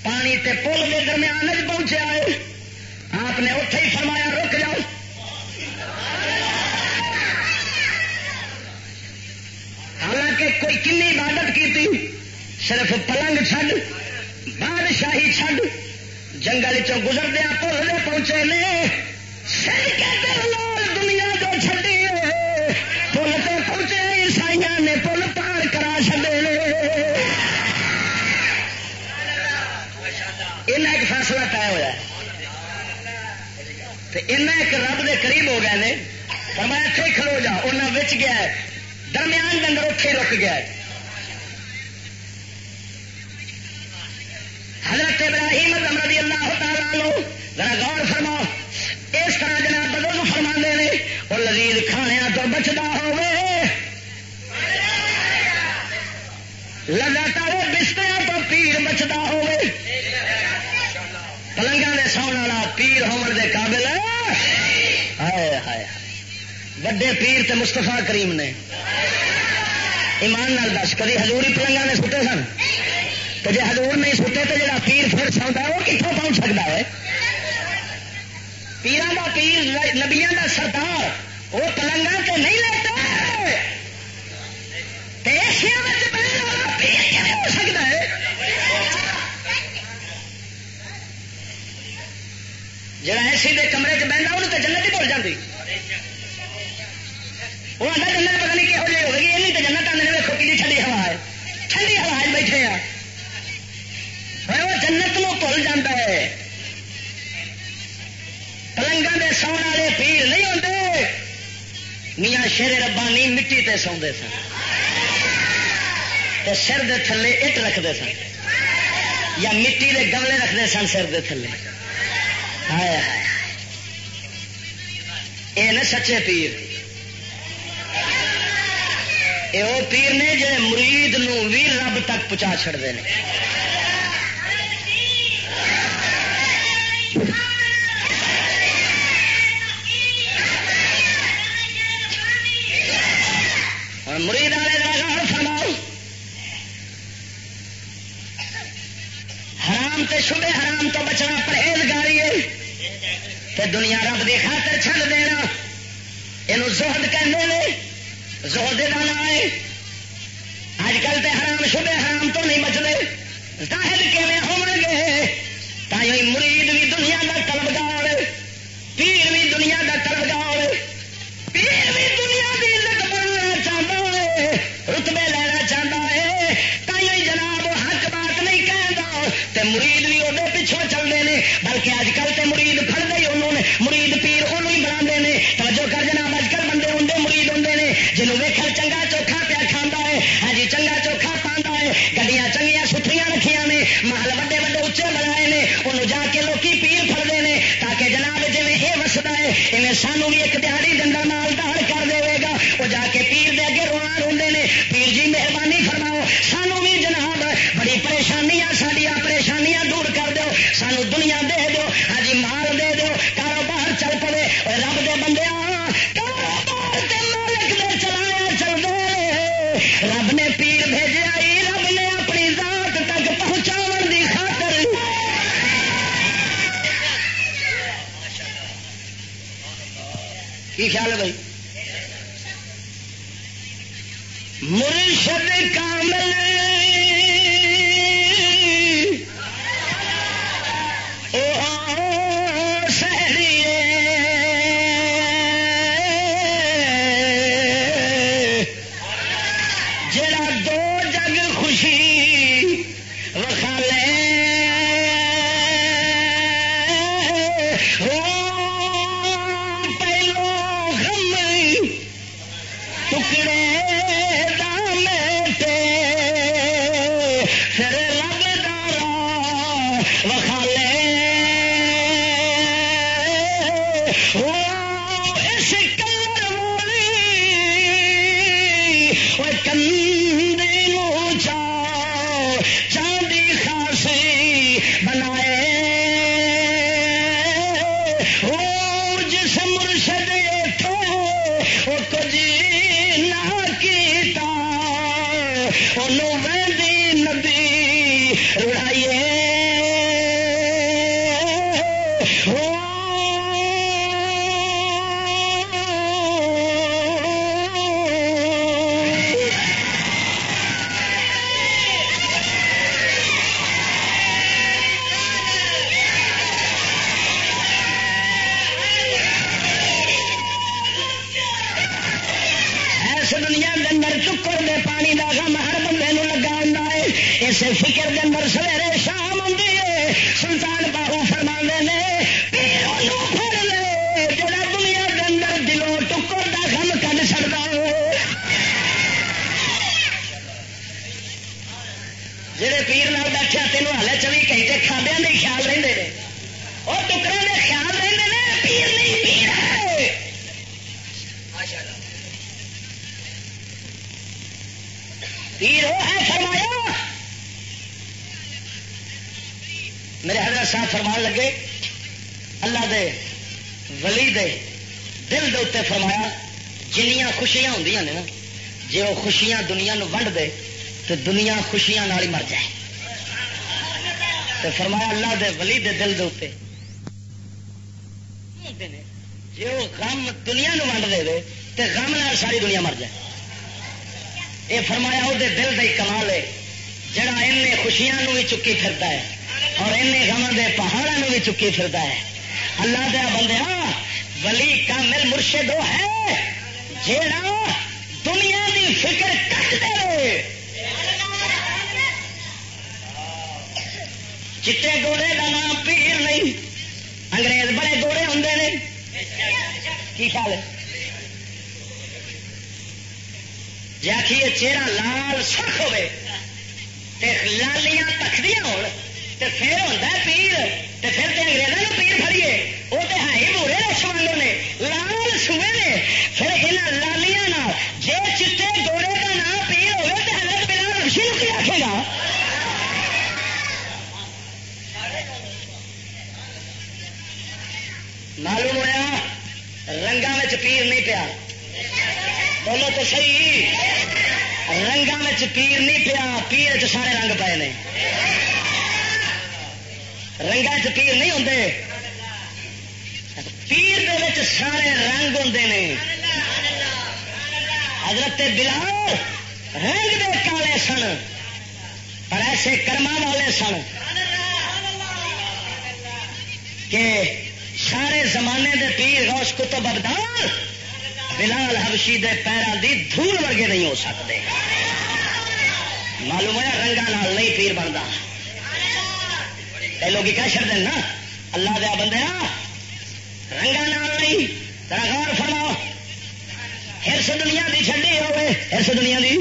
پانی تے پل کے درمیان پہنچیا ہے۔ آپ نے اتے ہی فرمایا، رک جاؤ۔ حالانکہ کوئی کن عبادت کی صرف پلنگ چھڈ، بادشاہی چھڈ، جنگل چ گزردیا پل پہنچے نے، سر کے لال فیصلہ طے ہوا ایک رب دے قریب ہو گئے نے۔ میں اتے ہی کھلو جا انہیں بچ گیا ہے۔ درمیان کے اندر اتے رک گیا ہے۔ حضرت ابراہیم رضی اللہ تعالیٰ لو ذرا غور فرماؤ۔ اس طرح جناب بدل فرما دے اور لذیذ کھانے تو بچتا ہوے لگاتار بستر تو پیر بچتا ہوے ساؤن والا پیر ہون دے قابل ہائے ہائے وڈے پیر تے مستفا کریم نے۔ ایمان نال دس، کدی ہزوری پلنگا نے سٹے سن؟ تو جی ہزور نہیں سٹے تو جا پیر پھر سوندا ہے، وہ کتوں پہنچ سکتا ہے؟ پیران کا پیر نبیا کا سردار، وہ پلنگا کے نہیں لیتے جڑا ایسی دے کمرے چ بہتا انہوں تو جنت ہی بول جاتی وہ آتا جنت پتا نہیں کہہو جی ہوگی یہ تو جنت آنے ویکو کی ٹھنڈی ہوا ہے۔ ٹھنڈی ہوا بیٹھے آ وہ جنت نو بھول جاتا ہے۔ پلنگا دے سو والے پیر نہیں ہوتے میاں شیر ربانی مٹی تے سوندے سن۔ تے سر دے تھلے اٹ رکھتے سن۔ یا مٹی دے گملے رکھتے سن سر دے تھلے۔ یہ سچے پیر۔ یہ وہ پیر نے جڑے مرید نو بھی رب تک پہنچا چڑتے ہیں مرید والے کا فرماؤ۔ حرام تے شبے حرام تو بچنا پرہیزگاری ہے دنیا رب کی خاطر چھڈ دینا۔ یہ زہد کہ زہد کا نام ہے اج کل تے حرام شبے حرام تو نہیں بچتے ظاہر کیون ہو گے؟ تھی مرید بھی دنیا کا طلبگار، پیر بھی دنیا کا طلبگار، پیر بھی دنیا کی عزت بننا چاہتا ہے، رتبے لینا چاہتا ہے۔ تھی جناب حق بات نہیں کہہ مرید بھی وہ پیچھوں چلتے ہیں بلکہ اج کل تے مرید خوشیاں تو دنیا خوشیاں نال ہی مر جائے۔ تو فرمایا اللہ دے ولی دے دل دے جی وہ غم دنیا نو ونڈ دے دے تو غم نال ساری دنیا مر جائے۔ یہ فرمایا وہ دل دے کمال ہے، جڑا ان خوشیاں نو بھی چکی پھرتا ہے، اور ان غم دے پہاڑوں نو بھی چکی پھرتا ہے۔ اللہ دیا بندہ ہاں، ولی کامل مرشد وہ ہے، جیڑا دنیا دی فکر کٹ دے چٹے گوڑے کا نام پیر نہیں، انگریز بڑے گوڑے ہوں نے۔ کی خیال جی آخیے چہرہ لال سکھ ہوے لالیاں تکڑیاں ہو پھر ہوتا پیر پھر تو انگریزوں پیر فریے وہ تو ہے ہی بورے رش والے نے لال سوے نے پھر یہاں لالیاں جی چٹے گوڑے کا نام پیر ہوئے تو حضرت بلال رشی کی آخے گا معلوم ہوا رنگا پیر نہیں پیا۔ بولو تو صحیح۔ رنگا پیر نہیں پیا، پیر چ سارے رنگ پائے نے۔ رنگا چ پیر نہیں ہوں پیر سارے رنگ ہوں حضرت بلال رنگ دے کالے سن، پر ایسے کرما والے سن کہ سارے زمانے دے پیر روش کتب ابدال بلال ہبشی دے پیروں دی دھول ورگے نہیں ہو سکتے۔ معلوم ہوا رنگا نال نہیں پیر بنتا لوگ کہہ چڑ نا؟ اللہ دیا بندے رنگا نال نہیں غور فرماؤ۔ ہرس دنیا کی چڈی ہوے ہرس دنیا کی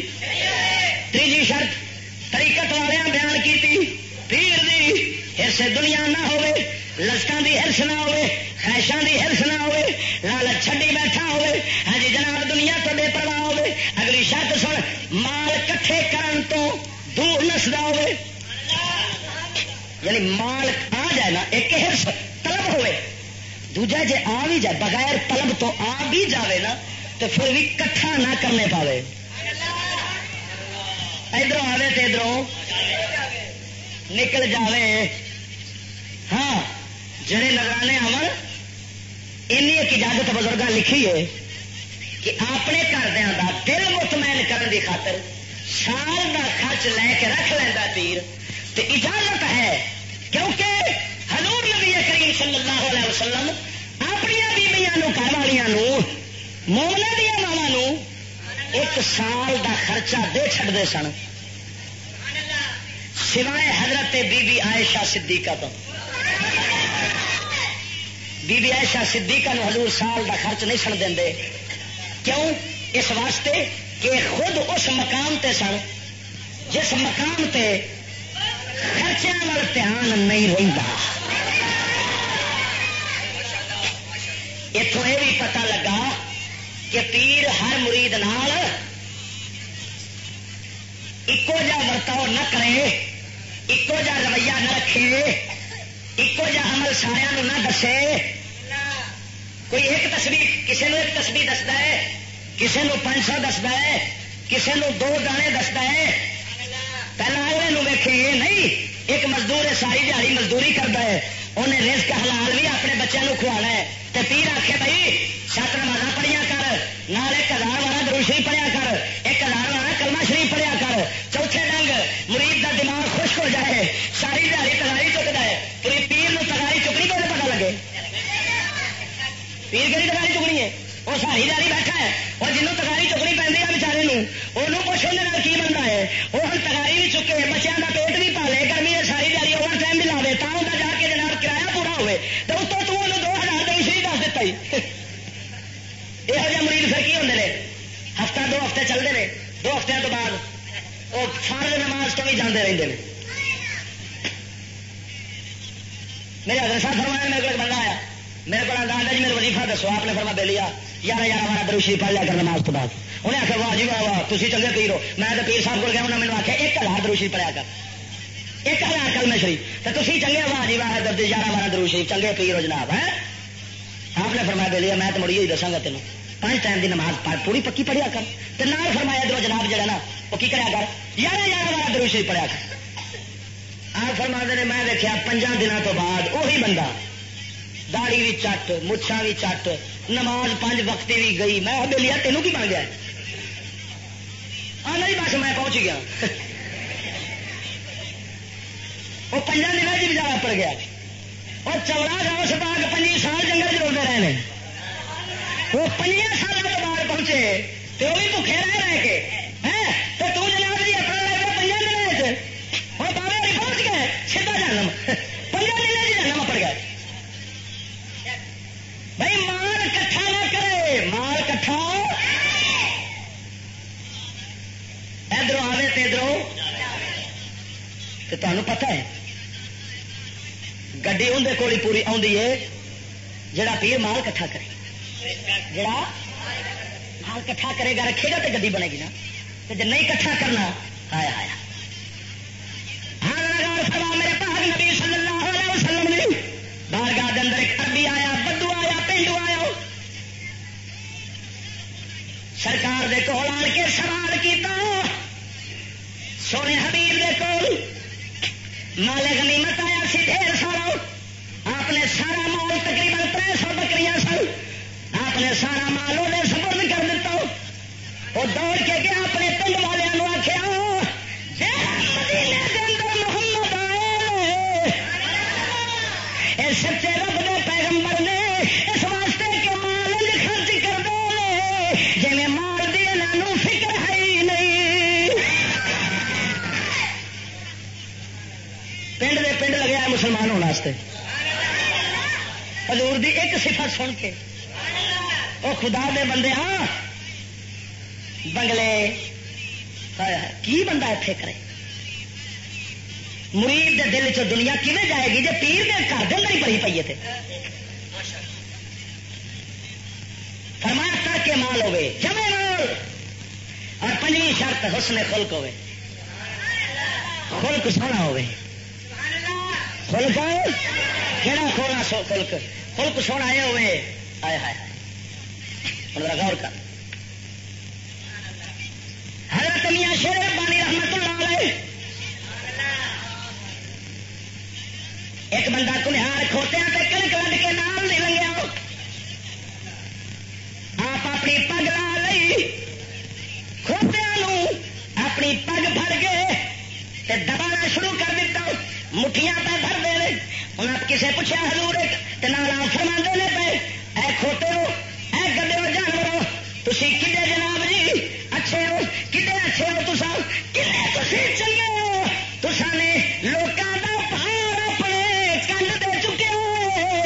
تیجی شرط، طریقت والے بیان کی پیر دی ہرس دنیا نہ ہوے لسکان دی ہرس نہ ہوے خیشان کی ہرس نہ ہوے لالچ چھڈی بیٹھا ہوے ہاں جی جناب دنیا تو بے پرواہ ہوے اگلی شرط سن، مال کٹھے کرن تو دور نسدا ہوے یعنی مال آ جائے نا، ایک ہرس طلب ہوئے۔ دوجا جی آ بھی جائے، بغیر طلب تو آ بھی جاوے نا، تو پھر بھی کٹھا نہ کرنے پاوے۔ ادھر آئے تو ادھر نکل جاوے۔ ہاں جڑے نگرانے آن ایک اجازت بزرگ لکھی ہے کہ اپنے گھردوں کا دل مطمئن کرنے کی خاطر سال کا خرچ لے کے رکھ لینا پیر تو اجازت ہے کیونکہ حضور نبی کریم صلی اللہ علیہ وسلم اپنی بیویاں گھر والوں مومنا دیا ماوا ایک سال دا خرچہ دے چڑتے سن سوائے حضرت بی بی عائشہ صدیقہ تو بی بی عائشہ صدیقہ نو حضور سال دا خرچ نہیں سن دے کیوں؟ اس واسطے کہ خود اس مقام تے سن جس مقام تے خرچے وال دھیان نہیں رہتا اتوں یہ بھی پتا لگا کہ پیر ہر مرید نال ایکو جا ورتاؤ نہ کرے ایکو جا رویہ نہ رکھے ایکو جا عمل سارا نہ دسے۔ کوئی ایک تصویر کسی نے ایک تصویر دستا ہے؟ کسی نے پانچ سو دستا ہے؟ کسی نے دو دانے دستا ہے؟ پہلے اگلے ویکھے نہیں، ایک مزدور ہے، ساری دیہی مزدوری کرتا ہے۔ انہیں رزق حلال بھی اپنے بچوں کو ہے۔ تو پیر آخے بھائی، سات نمازا پڑھیا کر، نال ایک ہزار والا دروشری پڑھیا کر، ایک ہزار والا کلمہ شریف پڑھیا کر۔ چوتھے ڈنگ مرید کا دماغ خشک ہو جائے۔ ساری دیہی تگاری چکتا ہے پوری پیر نو تگاری چکنی کو پتا لگے پیر کہ تگاری چکنی ہے۔ وہ ساری دیہی بیٹھا ہے اور جنوں تگاری چکنی پہ بچارے وہ کچھ اندر کی بنتا ہے۔ وہ ہم تگاری بھی چکے بچوں کا پیٹ بھی پالے، گرمی ساری دیہی اوور ٹائم بھی لا دے تا جا کے جناب کرایہ پورا ہوئے۔ تو اس تو دو ہزار تو اسی دس دتا ہی۔ یہو جہ مریض پھر کی ہوتے ہیں ہفتہ، دو ہفتے چلتے ہیں دو ہفتوں کے بعد وہ فرض نماز تو بھی جانے رہتے ہیں میرے حضرت صاحب فرمایا، میرے کو بندہ آیا۔ میرے کو آدھا جی میرے وظیفہ دسو، آپ نے فرما بے لیا۔ یار یار ہمارا دروشی پڑھ لیا کر نماز تو بعد۔ انہیں آخر واہ جی واہ واہ تھی چنگے پیر ہو۔ میں تو پیر صاحب کو گیا، انہوں نے آخیا، ایک ہزار دروشی پڑھیا کر۔ ایک ہزار کل شریف۔ تو تھی چنگے واہ جی واہ، درد یارہ بارہ دروشی چنگے پیر ہو جناب ہے آپ نے فرمایا دے لیا، میں تو مڑی ہی دساگا تینوں۔ پانچ ٹائم کی نماز پوری پکی پڑھیا کر۔ تو نہ فرمایا ادھر جناب جڑا نا، وہ کی کرا کر؟ یارہ یارہ بارہ دروشی پڑھیا کر۔ آپ فرما نے، میں دیکھا پنجا دنوں تو بعد وہی بندہ داڑی بھی چٹ مچھا بھی چٹ، نماز پانچ وقتی بھی گئی۔ میں بے لیا تینوں کی بن گیا؟ آ، نہیں بس میں پہنچ گیا۔ وہ پنجا دن کی بھی پڑ گیا۔ اور چوڑا گاؤں سے پاک پنجی سال جنگل چ روتے رہے ہیں وہ پنجیا سال کے بعد پہنچے تو وہ بھی بھوکے رہ رہ کے۔ تو تو جناب جی اپنا لگ گیا پنجا دن اور بابے بھی پہنچ گئے سیدا جانم پنجا دن کی جانم پڑ گیا بھائی مال کٹھا نہ کٹھا ادھر آئے تو ادھر تمہیں پتا ہے گی اندر کوئی پوری آدھی ہے، جڑا پیر مال کٹھا کرے۔ جڑا مال کٹھا کرے گا، رکھے گا تو گی بنے گی نا۔ تو جب نہیں کٹھا کرنا آیا ہاں، آیا میرے پاس نبی صلی اللہ علیہ وسلم نے بارگاہ اندر ایک عربی آیا، بدو آیا پینڈو آیا سرکار دے کول آن کے سوال کیتا۔ سونے حبیب دے کول مالے غنیمت آیا سی ڈھیر سارا۔ آپ نے سارا مال تقریباً تر سو بکریاں سن۔ آپ نے سارا مال وہ سپرد کر دیتا۔ وہ دوڑ کے گیا اپنے پنڈ والوں آخیا مسلمان ہونے واسطے۔ حضور دی ایک صفت سن کے وہ خدا دے بندے ہاں بنگلے، کی بندہ اتنے کرے؟ مرید دے دل چ دنیا کھے جائے گی جی پیر کے گھر دے اندر ہی پڑی پی تھے فرمایا کر کے مال ہوے جمے اور پنجی شرط حسن خلق ہوے خلق سونا ہوے خلق کہڑا کھونا سو خلق خلق سونا یہ ہوے آئے ہائے۔ ہوں غور کر۔ حضرت میاں شیر ربانی رحمت اللہ علیہ۔ ایک بندہ کمہار کھوتیا تے کنک لگ کے نام نہیں لگیا آپ اپنی پگ لا لی کھوتیا اپنی پگ پھڑ کے دبانا شروع مٹھیاں پہ بھر دے انہیں کسے پوچھا ہزور نال فرما دے پے اے کھوتے ہو اے گدے ہو جانور تھی کھے جناب جی اچھے ہو کتنے اچھے ہو تصا کتنے تھی چلے ہو تسا نے لوگوں کا پار اپنے کنڈ دے چکے ہو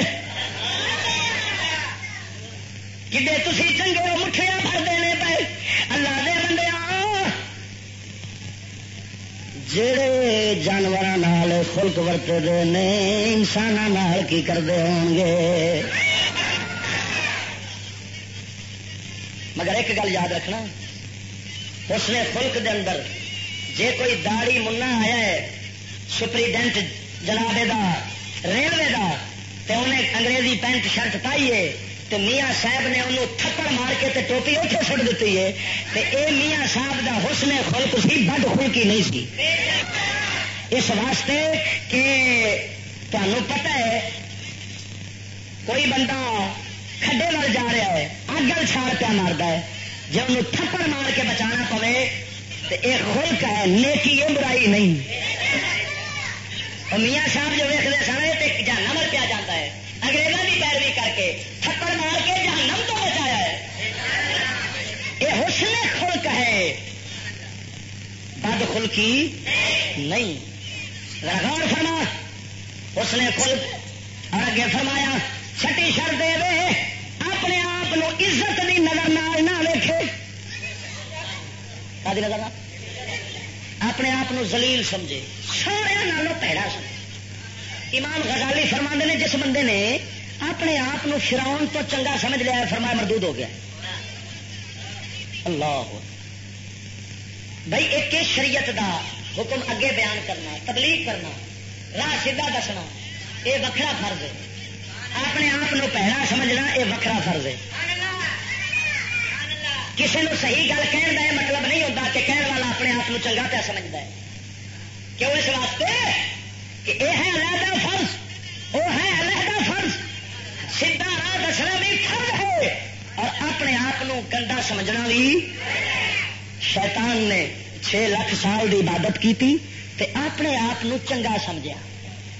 کدے تھی چنگے ہو مٹھیاں بھر دینے پے اللہ دے بندے جڑے جانور خلق ورتے انسان کی کرتے ہو گے؟ مگر ایک گل یاد رکھنا، اس نے خلق دے اندر جے کوئی داڑی منا آیا ہے سپریڈینٹ جناب ریلوے کا تو انہیں انگریزی پینٹ شرٹ پائی ہے تو میاں صاحب نے انہوں تھپڑ مار کے تے ٹوپی اتنے سٹ دیتی ہے۔ تو اے میاں صاحب دا حسن خلق سی، بد خلقی نہیں سی۔ اس واسطے کہ تمہیں پتہ ہے، کوئی بندہ کھڈے وال جا رہا ہے اگل چھاڑ پیا مارتا ہے۔ جب انہوں تھپڑ مار کے بچانا پوے تو یہ خلق ہے، نیکی یہ برائی نہیں۔ میاں صاحب جو ویستے سن جہانا مر پیا بد خلقی نہیں۔ غور فرما اس نے خلق اور اگے فرمایا، چھٹی شر دے دے، اپنے آپ عزت کی نظر نہ ویکھے۔ نظر اپنے آپ زلیل سمجھے۔ سارے نالوں پیڑا سمجھے۔ امام غزالی فرما نے، جس بندے نے اپنے آپ فراؤن تو چنگا سمجھ لیا فرمایا مردود ہو گیا۔ اللہ بھائی، ایک شریعت دا حکم اگے بیان کرنا، تبلیغ کرنا، راہ سیدھا دسنا۔ یہ وکرا فرض ہے۔ اپنے آپ پیڑا سمجھنا یہ وکرا فرض ہے۔ کسی نے صحیح گل کہن کا مطلب نہیں ہوتا کہ کہنے والا اپنے آپ کو چنگا پیا سمجھتا ہے۔ کیوں اس واسطے کہ یہ ہے علیحدہ فرض، وہ ہے علیحدہ فرض۔ سیدھا راہ دسنا بھی فرض ہے اور اپنے آپ کو گندا سمجھنا بھی شیطان نے چھ لاکھ سال کی عبادت کی اپنے آپ چنگا سمجھا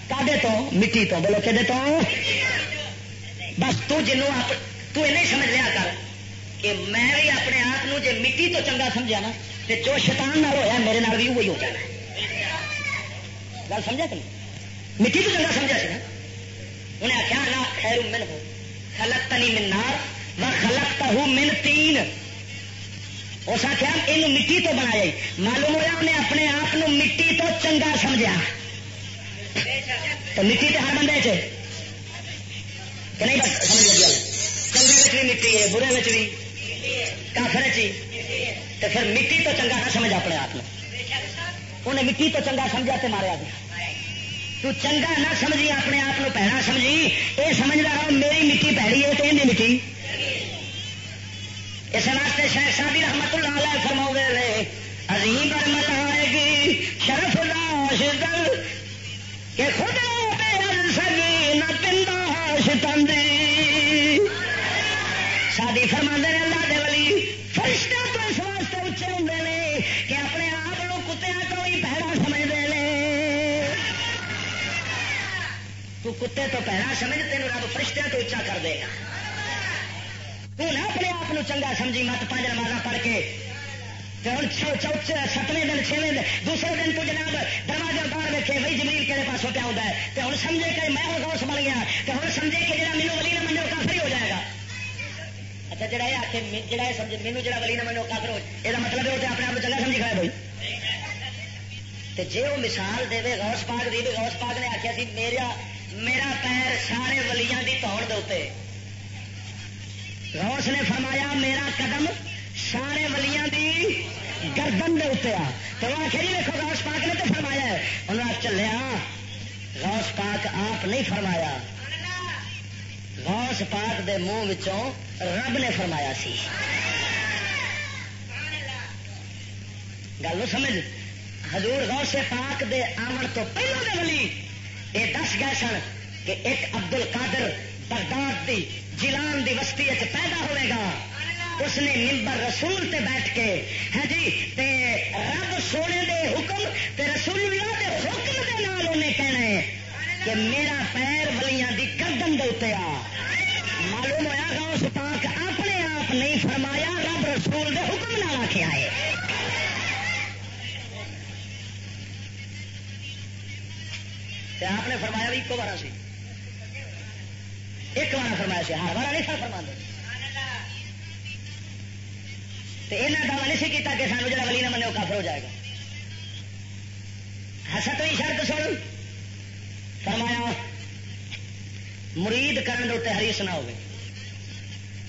کدے تو؟ مٹی تو۔ بولو کہ تو؟ بس تو جنوں تو سمجھ لیا کر کہ میں بھی اپنے آپ جی مٹی تو چنگا سمجھا نا تو جو شیطان نال ہوا میرے نال بھی وہی ہو جانا گل سمجھا کہ مٹی تو چنگا سمجھا سی نا۔ انہیں آخیا نہ خیر من ہو خلق تنی من نار، و خلق من تین۔ اس آخیا یہ مٹی تو بنایا معلوم ہوا انہیں اپنے آپ مٹی تو چنگا سمجھا تو مٹی تو ہر بندے چ نہیں بھی مٹی ہے، برے بھی۔ کافر چی۔ تو پھر مٹی تو چنگا نہ سمجھ اپنے آپ انہیں مٹی تو چنگا سمجھا تو ماریا گیا۔ تو چنگا نہ سمجھی، اپنے آپ کو پیڑا سمجھی۔ یہ سمجھ رہا میری مٹی پیڑی ہے تو یہ مٹی۔ اس واسطے شاید شادی رحمت اللہ علیہ فرما گئے عظیم پر ملائے گی، شرف لاش دل، کہ خدا سگی نہ پندا شتندی شادی فرما دے اللہ دے ولی، فرشتہ تو اس واسطے اچے ہوں نے کہ اپنے آپ کو کتیا کو ہی پہلا سمجھتے ہیں تو کتے تو پہلا سمجھ تین رب فرشتہ تو اچا کر دے گا۔ نہ اپنے آپ چنگا سمجھی، مت پانچ نمازا پڑھ کے۔ ستویں دن، چھویں دن، دوسرے دن تو جناب دروازے باہر ویکے بھائی جمیل کہڑے پاسوں پہ آتا ہے۔ تو ہوں سمجھے کہ میں ہوں گوس بن گیا۔ تو ہوں سمجھے کہ جا مینو ولی نہ منو کافری ہو جائے گا۔ اچھا جڑا یہ آخر جڑا یہ سمجھے مینو جڑا ولی نہ منو کافر ہو یہ مطلب ہے اپنے آپ کو چنگا سمجھی کھڑا بھائی جی وہ مثال دے غوث پاک دی، غوث پاک نے آخیا سی، میرا میرا پیر سارے ولیاں دی توڑ دے روس نے فرمایا، میرا قدم سارے ولیاں دی گردن دے اتیا تو وہ آخری جی دیکھو روس پاک نے تو فرمایا ہے۔ انہوں نے چلیا روس پاک آپ نہیں فرمایا۔ غوث پاک دے منہ وچوں رب نے فرمایا سی۔ گل سمجھ۔ حضور غوث پاک دے آمن تو پہلو دے ولی یہ دس گئے سن کہ ایک ابدل کادر بغداد دی جیلان دی وسطی پیدا ہوئے گا۔ اس نے ممبر رسول تے بیٹھ کے ہے جی تے رب سونے دے حکم، تے رسول اللہ دے حکم دے نال انہیں کہنا ہے کہ میرا پیر ولیاں دی گردن دے اتنے آ۔ معلوم ہوا غوث پاک اپنے آپ نہیں فرمایا، رب رسول دے حکم نہ آخیا ہے آپ نے فرمایا بھی ایک بار سی ایک بار فرمایا سی، ہر بار نہیں سر فرما یہاں دعوی نہیں سی کہ سانو جا ولی نہ منے وہ کافر ہو جائے گا۔ حسد ہوئی شرط سن۔ فرمایا، مرید کرن دے ہریس نہ ہوگی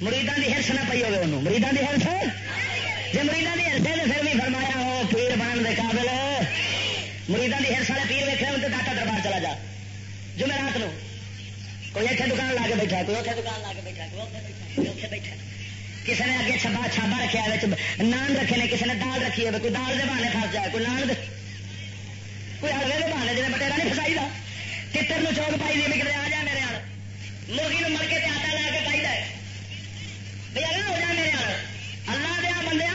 مریدان کی ہرس نہ پی ہوگی انہوں۔ مریدان کی ہرس؟ جی مریدان کی ہرسے تو پھر بھی فرمایا ہو پیر بننے کے قابل۔ مریدان کی ہرس والے پیر ویکے ان کے داتا دربار چلا جا۔ جو میں رات کوئی اتنے دکان لا کے بیٹھا کوئی اتنے دکان لا کے بیٹھا کوئی اتنے بیٹھا کسی نے اگے چھبا چھابا رکھا نان رکھے نے کسی نے دال رکھی ہے کوئی دال دے بہانے پھس جائے کوئی نان دے کوئی ہلوے کے بہانے جی بٹیرا نہیں فسائی دا۔ تر چوک پائی دی نکلے آ جا میرے آل۔ مرغی نو مل کے آٹا لا کے پائی دے بھائی اگر ہو جا میرے آل۔ اللہ دیا بندے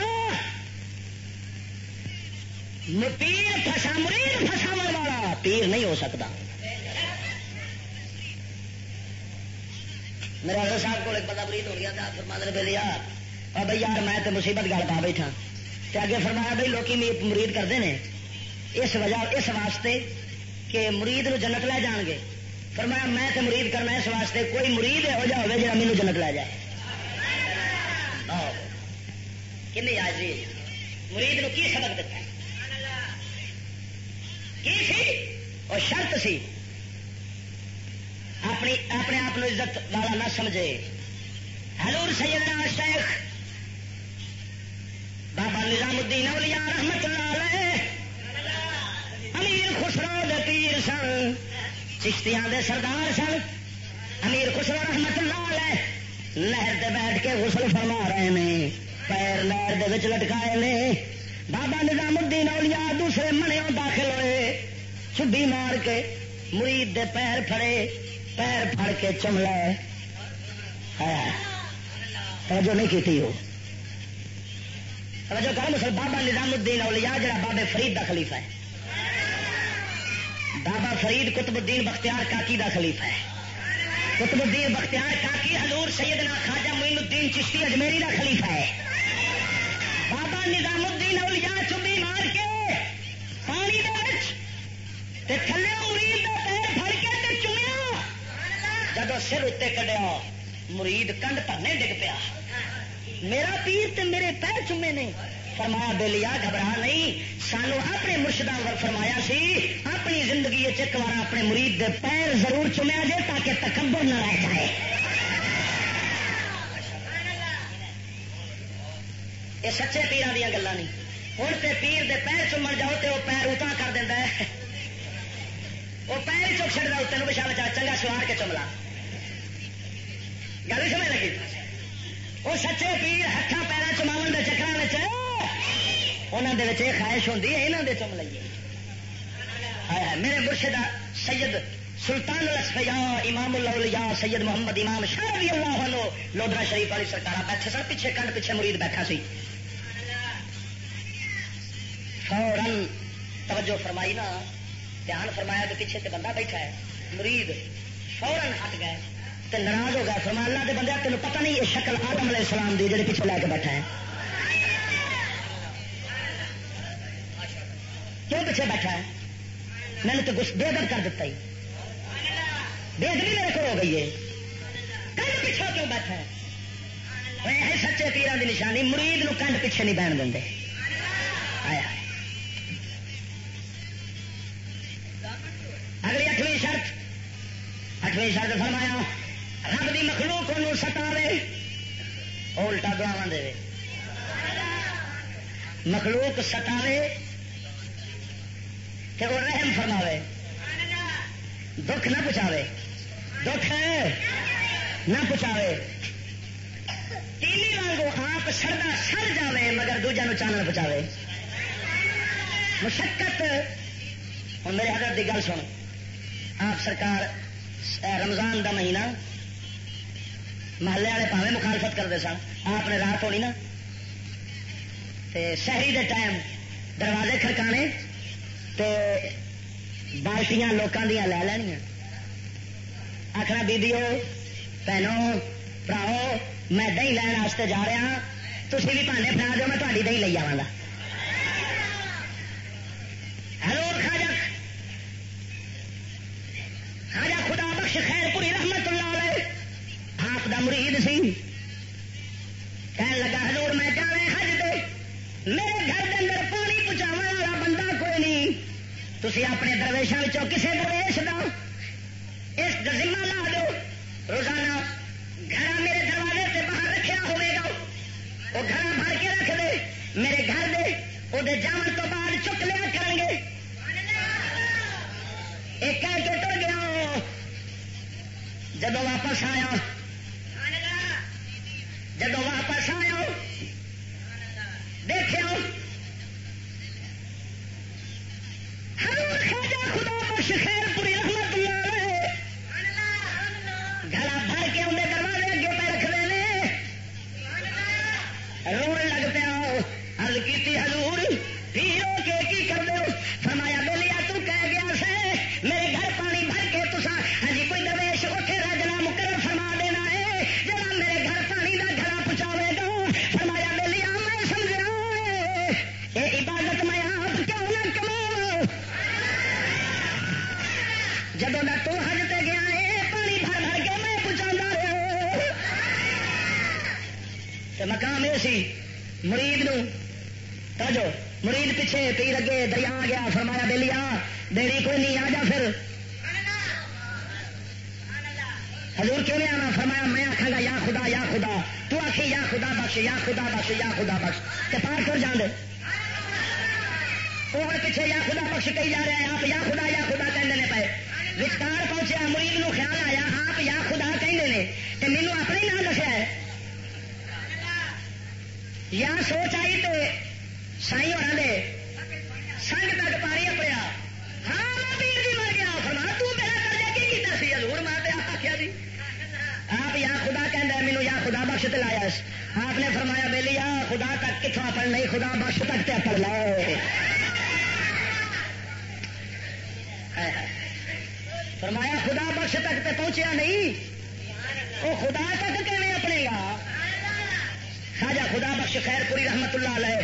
پیر فسا مرید فسا والا۔ پیر نہیں ہو سکتا۔ میرے اگر صاحب کو ایک بندہ مرید ہو گیا تھا فرما نے بے لیا اور بھائی یار، میں تو مصیبت گل پا بیٹھا۔ تو اگے فرمایا، بھائی لوگ مرید کرتے ہیں اس وجہ اس واسطے کہ مرید نو جنت لے جان گے۔ فرمایا، میں تو مرید کرنا، اس واسطے کوئی مرید یہو جہ ہوگا جا مینو جنت لے جائے۔ کن آج جی مرید نو کی سبق دیتا ہے کی سی؟ اور شرط سی۔ اپنی اپنے آپ عزت والا نہ سمجھے۔ حضور سیدنا شیخ بابا نظام الدین اولیاء رحمت اللہ علیہ امیر خسرو دے پیر سن۔ چشتیاں دے سردار سن۔ امیر خسرو رحمت اللہ علیہ نہر دے بیٹھ کے غسل فرما رہے ہیں پیر نہر دے وچ لٹکائے نے۔ بابا نظام الدین اولیاء دوسرے منوں داخل ہوئے۔ چبی مار کے مرید دے پیر پھڑے۔ پیر پھڑ کے چملا توجہ نہیں کی ہو۔ توجہ کر مسل بابا نظام الدین اولیاء، جڑا بابے فرید دا خلیفہ ہے۔ بابا فرید قطب الدین بختیار کاکی دا خلیفہ ہے۔ قطب الدین بختیار کاکی حضور سیدنا خواجہ معین الدین چشتی اجمیری دا خلیفہ ہے۔ بابا نظام الدین اولیاء چبی مار کے پانی دے تھلے مرید دا پیر پھڑ جب سر اتنے کڈیا، مرید کنڈ پرنے ڈگ پیا۔ میرا پیر تے میرے پیر چومے نے۔ فرمایا بے لیا گھبرا نہیں۔ سانو اپنے مرشدہ فرمایا سی، اپنی زندگی ایک بار اپنے مرید دے پیر ضرور چومیا جائے تاکہ تکبر نہ رہ جائے۔ یہ سچے پیران دیا گلا نہیں ہوں تے پیر دے پیر چومن جاؤ تے وہ پیر اتا کر دینا ہے۔ وہ پیر ہی چک چڑھتا اتنے پچھا بچا چنگا سوار کے چملا گل سمجھ لگی وہ سچے پیر ہاتھوں پیروں چماو کے چکر انہوں کے خواہش ہوتی ہے یہاں کے چم لئیے میرے مرشد سید سلطان الاسفیا امام اللہ سید محمد امام شاہ بھی اللہ عنہ لودرا شریف والی سرکار بیٹھے سر پیچھے کنڈ پیچھے مرید بیٹھا سی فورن توجہ فرمائی نا دھیان فرمایا کہ پیچھے تے بندہ بیٹھا ہے مرید فورن ہٹ گئے تے ناراض ہو گیا فرما اللہ کے بندے تین پتہ نہیں یہ شکل آدم علیہ السلام دی جڑے پیچھے لے کے بیٹھا ہے۔ کیوں پیچھے بیٹھا ہے؟ میں نے تو کچھ بے ادب کر دیتا ہی۔ بے ادبی میرے کو ہو گئی ہے۔ کنڈ پیچھے کیوں بیٹھا ہے؟ سچے پیران کی نشانی، مرید نو کنڈ پیچھے نہیں بہن دیں آیا۔ اگلی اٹھویں شرط۔ اٹھویں شرط فرمایا رب کی مخلوق کو ستا وہ الٹا دعوا دے مخلوق ستاوے تے وہ رحم فرماوے۔ دکھ نہ پہنچاوے دکھ ہے نہ پہنچاوے تیلی وانگو آپ سردا سر جاوے، مگر دوجا نو چانن پہنچاوے مشقت۔ ہوں میرے حضرت کی گل سن۔ آپ سرکار رمضان دا مہینہ محلے والے پاوے مخالفت کرتے سن۔ آپ نے رات ہونی نا۔ شہری دے ٹائم دروازے کھڑکانے بالٹیاں لوگوں دیا لے لینیا آخر بیبیو بہنوں پراؤ میں دہی لین واسطے جا رہا ہاں۔ تھی بھی پانے پڑا دو میں تاری دہی لے آواں تھی اپنے درویشوں کسی درویش کا اس ذمہ لا دو روزانہ گھر میرے دروازے سے باہر رکھا ہوگا وہ گھر بھر کے رکھ دے میرے گھر دے وہ جان تو بعد چک لیا کریں گے ایک کہہ کے ٹر گیا جب واپس آیا خدا بخش. کہ پار کر جان دے. وہ پیچھے یا خدا بخش کہی جا رہے ہیں آپ یا خدا یا خدا کہنے پے. وسکار پہنچیا، مرید نو خیال آیا آپ یا خدا کہنے نے تے مینو اپنے نام دسیا ہے یا سوچ آئی تو سائی ہونا دے سنگ تک پانی اپڑیا ہاں میں پیر جی مر گیا فرما تو میرا کرجا کی کیتا سی ہزور ماں تے آخیا جی آپ یا خدا کہہ مینو یا خدا بخش تے لایا آپ نے فرمایا بیلی یا خدا تک کتوں اپڑ نہیں خدا بخش تک تے اپڑ لائے فرمایا خدا بخش تک تے پہنچیا نہیں وہ خدا تک کیون اپنے گا خواجہ خدا بخش خیر پوری رحمت اللہ علیہ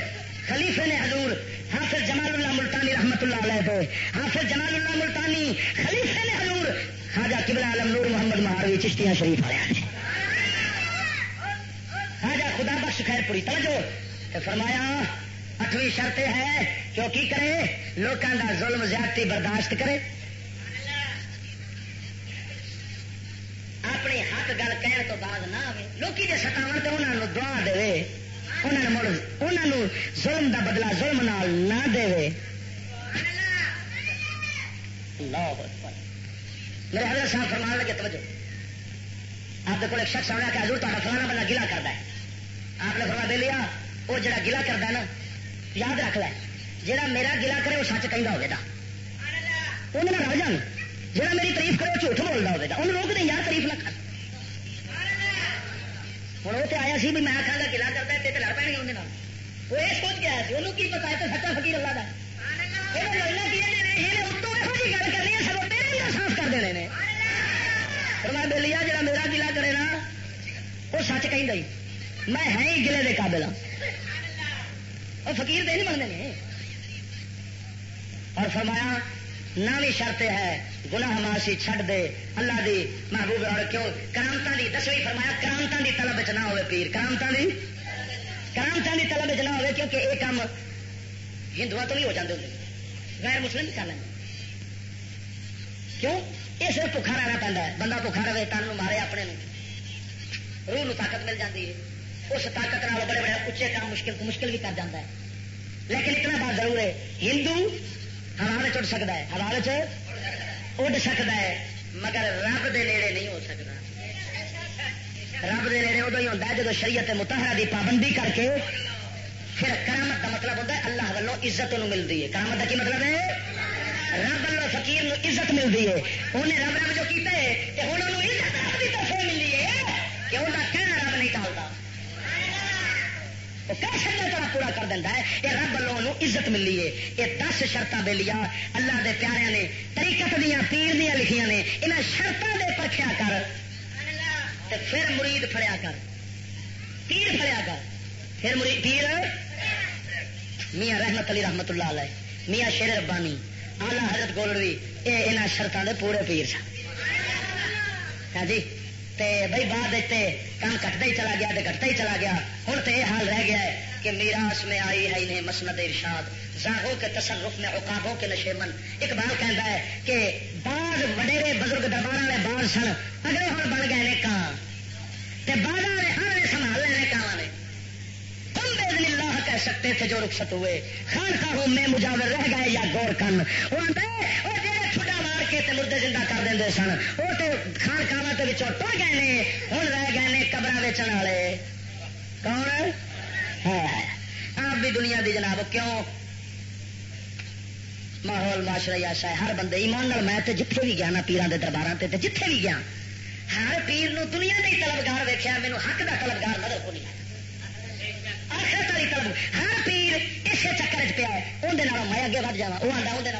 خلیفے نے حضور حافظ جمال اللہ ملتانی رحمت اللہ علیہ پہ حافظ جمال اللہ ملتانی خلیفے نے حضور خواجہ قبلہ عالم نور محمد مہاروی چشتیاں شریف والے خواجہ خدا بخش خیر پوری توجہ فرمایا اٹھویں شرط ہے کہ وہ کی کرے لوگوں کا ظلم زیادتی برداشت کرے اپنی حق گل کہنے تو بعد نہ آئے لوکی جی ستاو تو انہوں نے دعا دے انہوں ظلم دا بدلا ظلم نال نہ دے میرے حضرت صاحب فرمان لگے توجہ آپ کو ایک شخص آنا کہ حضور تا فلانا بندہ گلا کرتا ہے آپ نے فرما دے لیا وہ جڑا گلا کرتا ہے نا یاد رکھ لے جہاں میرا گلا کرے وہ سچ کہہ ہوگا انہوں نے رہ جان جہاں میری تعریف کرے وہ جھوٹ بولتا ہوگا انہوں روک دیں یار تعریف نہ کر ہوں وہ تو آیا سی بھی میں آخا گا گلا کرتا ہے لڑ پہ اندر وہ یہ سوچ کے آیا انہوں کی پتا ہے تو سچا فکیر اللہ کا گل کرنی ہے سب تیرے صاف کر دینے نے میں بے لیا جا میرا گلا کرے نا وہ سچ کہ میں ہے ہی گلے کے قابل ہوں وہ فکیر دے نہیں بنتے اور فرمایا نہ بھی شرط ہے، گناہ ماسی چھڈ دے۔ اللہ دی محبوب اور کیوں؟ کرامتا دی دسویں فرمایا کرامتا دی طلب چ نہ ہوئے پیر۔ کرامتا دی کرامتا دی طلب چ نہ ہوئے، کیونکہ یہ کام ہندو تو بھی ہو جاتے ہوں غیر مسلم کر لیں کیوں؟ یہ صرف بخا رہنا پہنتا ہے۔ بندہ بخا رہے، تن مارے، اپنے روح نو طاقت مل جاتی ہے۔ اس طاقت نال بڑے بڑے اچے کام مشکل مشکل بھی کر جاتا ہے۔ لیکن اتنا بات ضرور ہے، ہندو ہوا چڑ سکتا ہے، ہوا اڈ سکتا ہے، مگر رب دے نیڑے نہیں ہو سکتا۔ رب دے نیڑے ادو ہی ہوتا ہے جب شریعت متحرہ دی پابندی کر کے پھر کرامت کا مطلب ہوتا ہے، اللہ والوں عزت ملتی ہے۔ کرامت کا کی مطلب ہے؟ رب والوں فقیر عزت ملتی ہے۔ انہیں رب رب جو کیتا ہے کہ ہوں انہوں عزت رب کی طرف ملی ہے کہ انہیں کہنا رب نہیں ٹالتا وہ کئی شرط پورا کر دینا ہے؟ یہ رب والوں عزت ملی ہے۔ یہ دس شرط بے لیا۔ اللہ دے پیارے نے طریقت دیا پیر دیا لکھیاں نے۔ یہاں شرطوں دے پرکھیا کر۔ پھر مرید فریا کر۔ پیر فریا کر۔ پھر مرید، پیر؟ میاں رحمت علی رحمت اللہ علیہ۔ میاں شیر ربانی۔ آلہ حضرت گولڑوی یہ یہاں شرطوں کے پورے پیر سن۔ ہاں جی؟ تے بھائی بعد کام کٹتا ہی چلا گیا کٹتا ہی چلا گیا۔ ہوں تو یہ حال رہ گیا ہے کہ میراث میں آئی ہے انہیں مسند ارشاد۔ زاہو کے تصرف میں اوقابوں کے نشیمن اقبال کہتا ہے کہ بعض وڈیرے بزرگ دربار والے بعض سن، اگلے ہوں بن گئے نے کان بعد والے ہر سنبھال لینے کان نے۔ اللہ کہہ سکتے تھے جو رخصت ہوئے۔ خان خاہوں میں مجاور رہ گئے یا گور کن۔ وہ کے تے مردے زندہ کر دیں سن وہ تو خان خاوا کے ٹر گئے نے ہوں رہ گئے نے قبر ویچن والے کون ہے آپ بھی دنیا دی جناب کیوں ماحول معاشرہ ایسا ہے ہر بندے ایمان میں تے جتھے بھی گیا نا پیران کے دربار سے جتھے بھی گیا ہر پیر نو دنیا کے طلبگار ویکیا مینو حق کا طلبگار نظر کو نہیں آخرت والی طلب ہر پیر اسے چکر چ پیا اندر میں اگے بڑھ جا وہ آتا اندر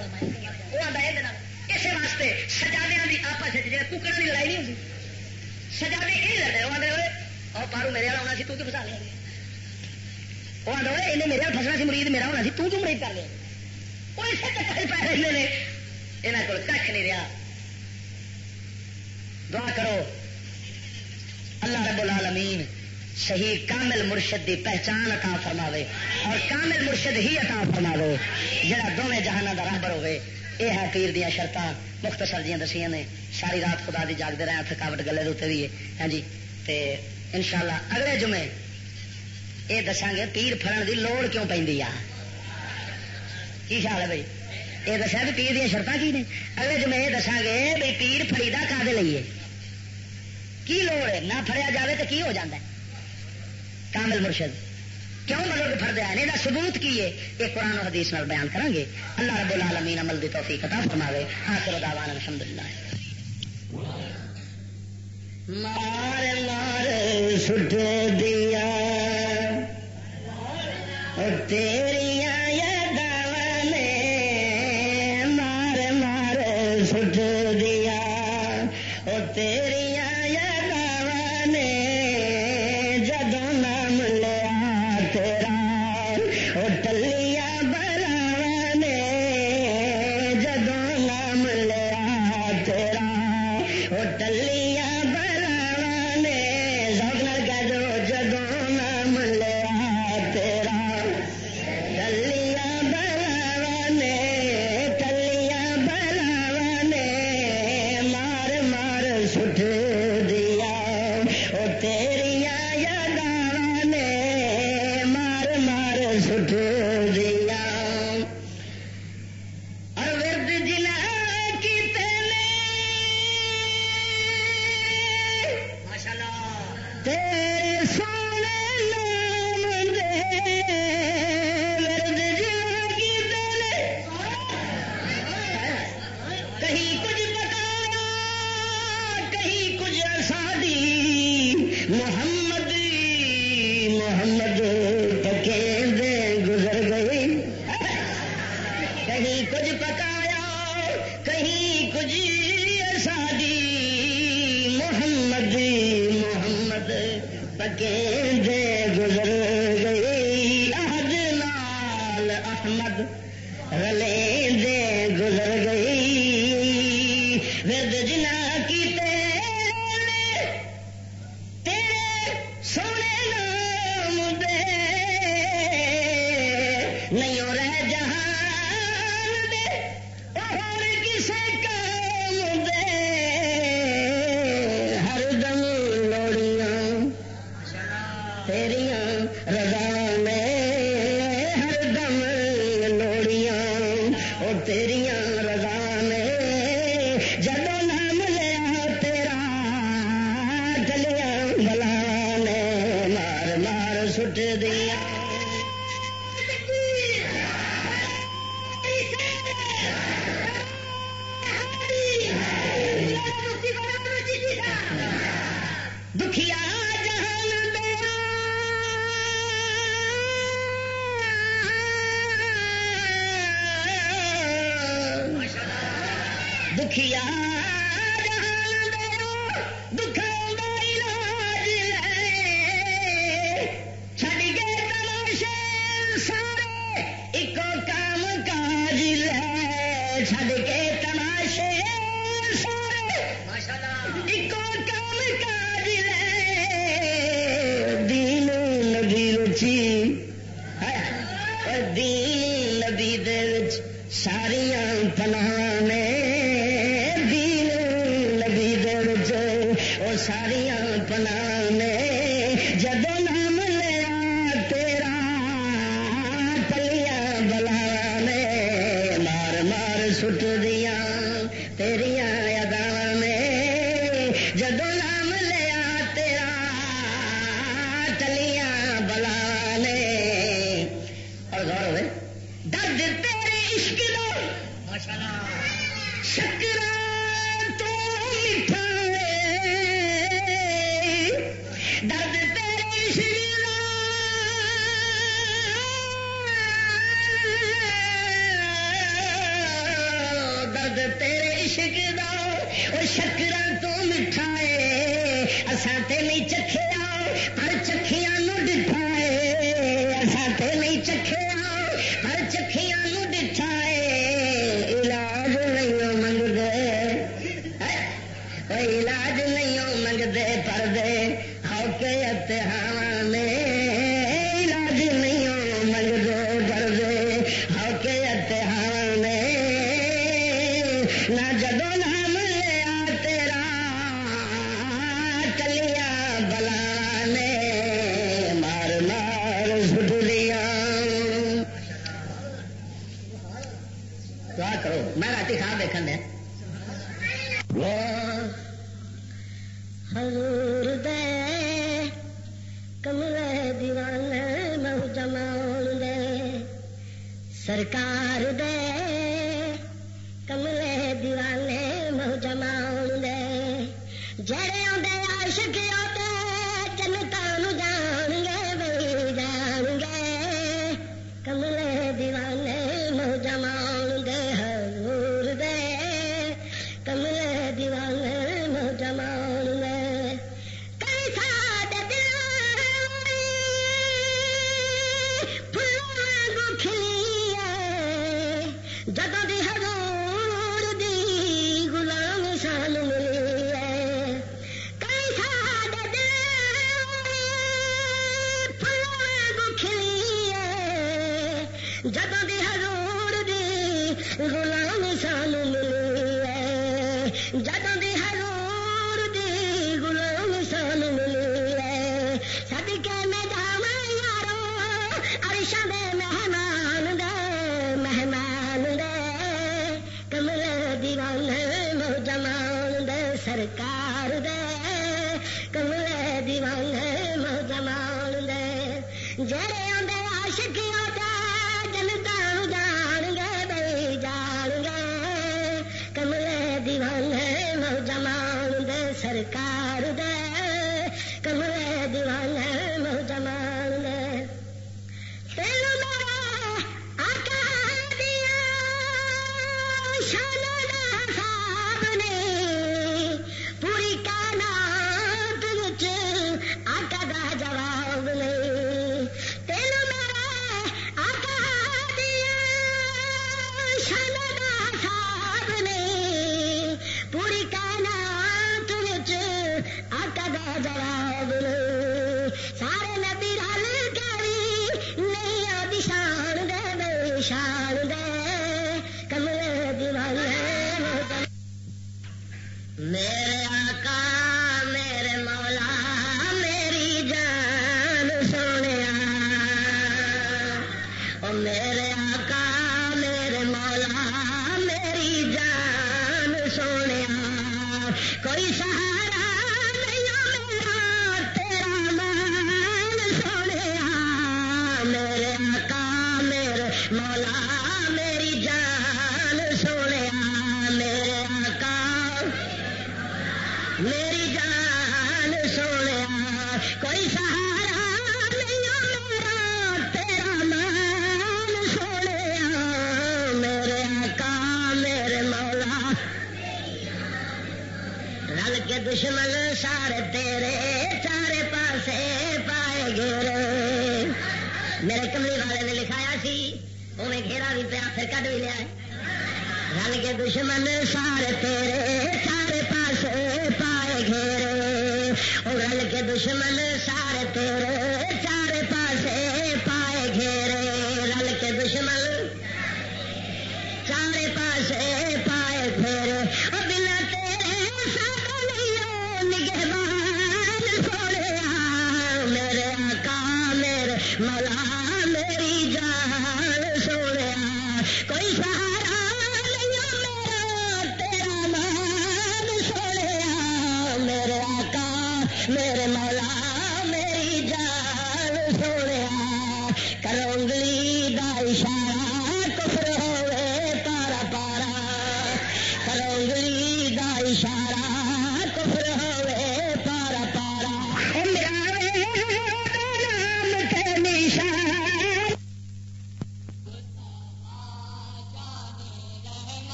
وہ آتا یہ اسی واسطے سجادے کی آپس جی ککڑوں کی لڑائی نہیں ہوتی سجادے یہ لڑے وہ آدھے ہوئے اور پارو میرے والا ہونا سی تو پسا لیا وہ آدھا ہوئے انہیں میرے فسنا سی مرید میرا ہونا سی تو کیوں مرید کر لیا وہ اسے چکر پہ رہے نے یہاں کو کھ نہیں رہا دعا کرو اللہ رب العالمین صحیح کامل مرشد دی پہچان عطا فرماوے اور کامل مرشد ہی عطا فرماوے جڑا دونوں جہانوں کا رابر ہوے یہ ہے پیر دیا شرط مختصر جی دسیاں نے، ساری رات خدا دی جاگتے رہے تھکاوٹ گلے دے بھی ہے۔ ہاں جی تے انشاءاللہ اگلے جمعے یہ دساں گے پیر فرن دی لوڑ کیوں پہ کی خیال ہے بھائی؟ یہ دسیا بھی پیر دیا شرط کی نے؟ اگلے جمعے یہ دساں گے بھائی پیر فریدا کا لیے کی لوڑ ہے؟ نہ فریا جائے تو کی ہو جاتا ہے؟ کامل مرشد۔ کیوں بزرگ فرد آئے یہ ثبوت کی ہے؟ یہ قرآن و حدیث نال بیان کریں گے۔ اللہ رب العالمین عمل دی توفیق عطا فرماوے۔ آخر دعوانا الحمدللہ۔ مار مار سٹ دیا۔ تیریاں میں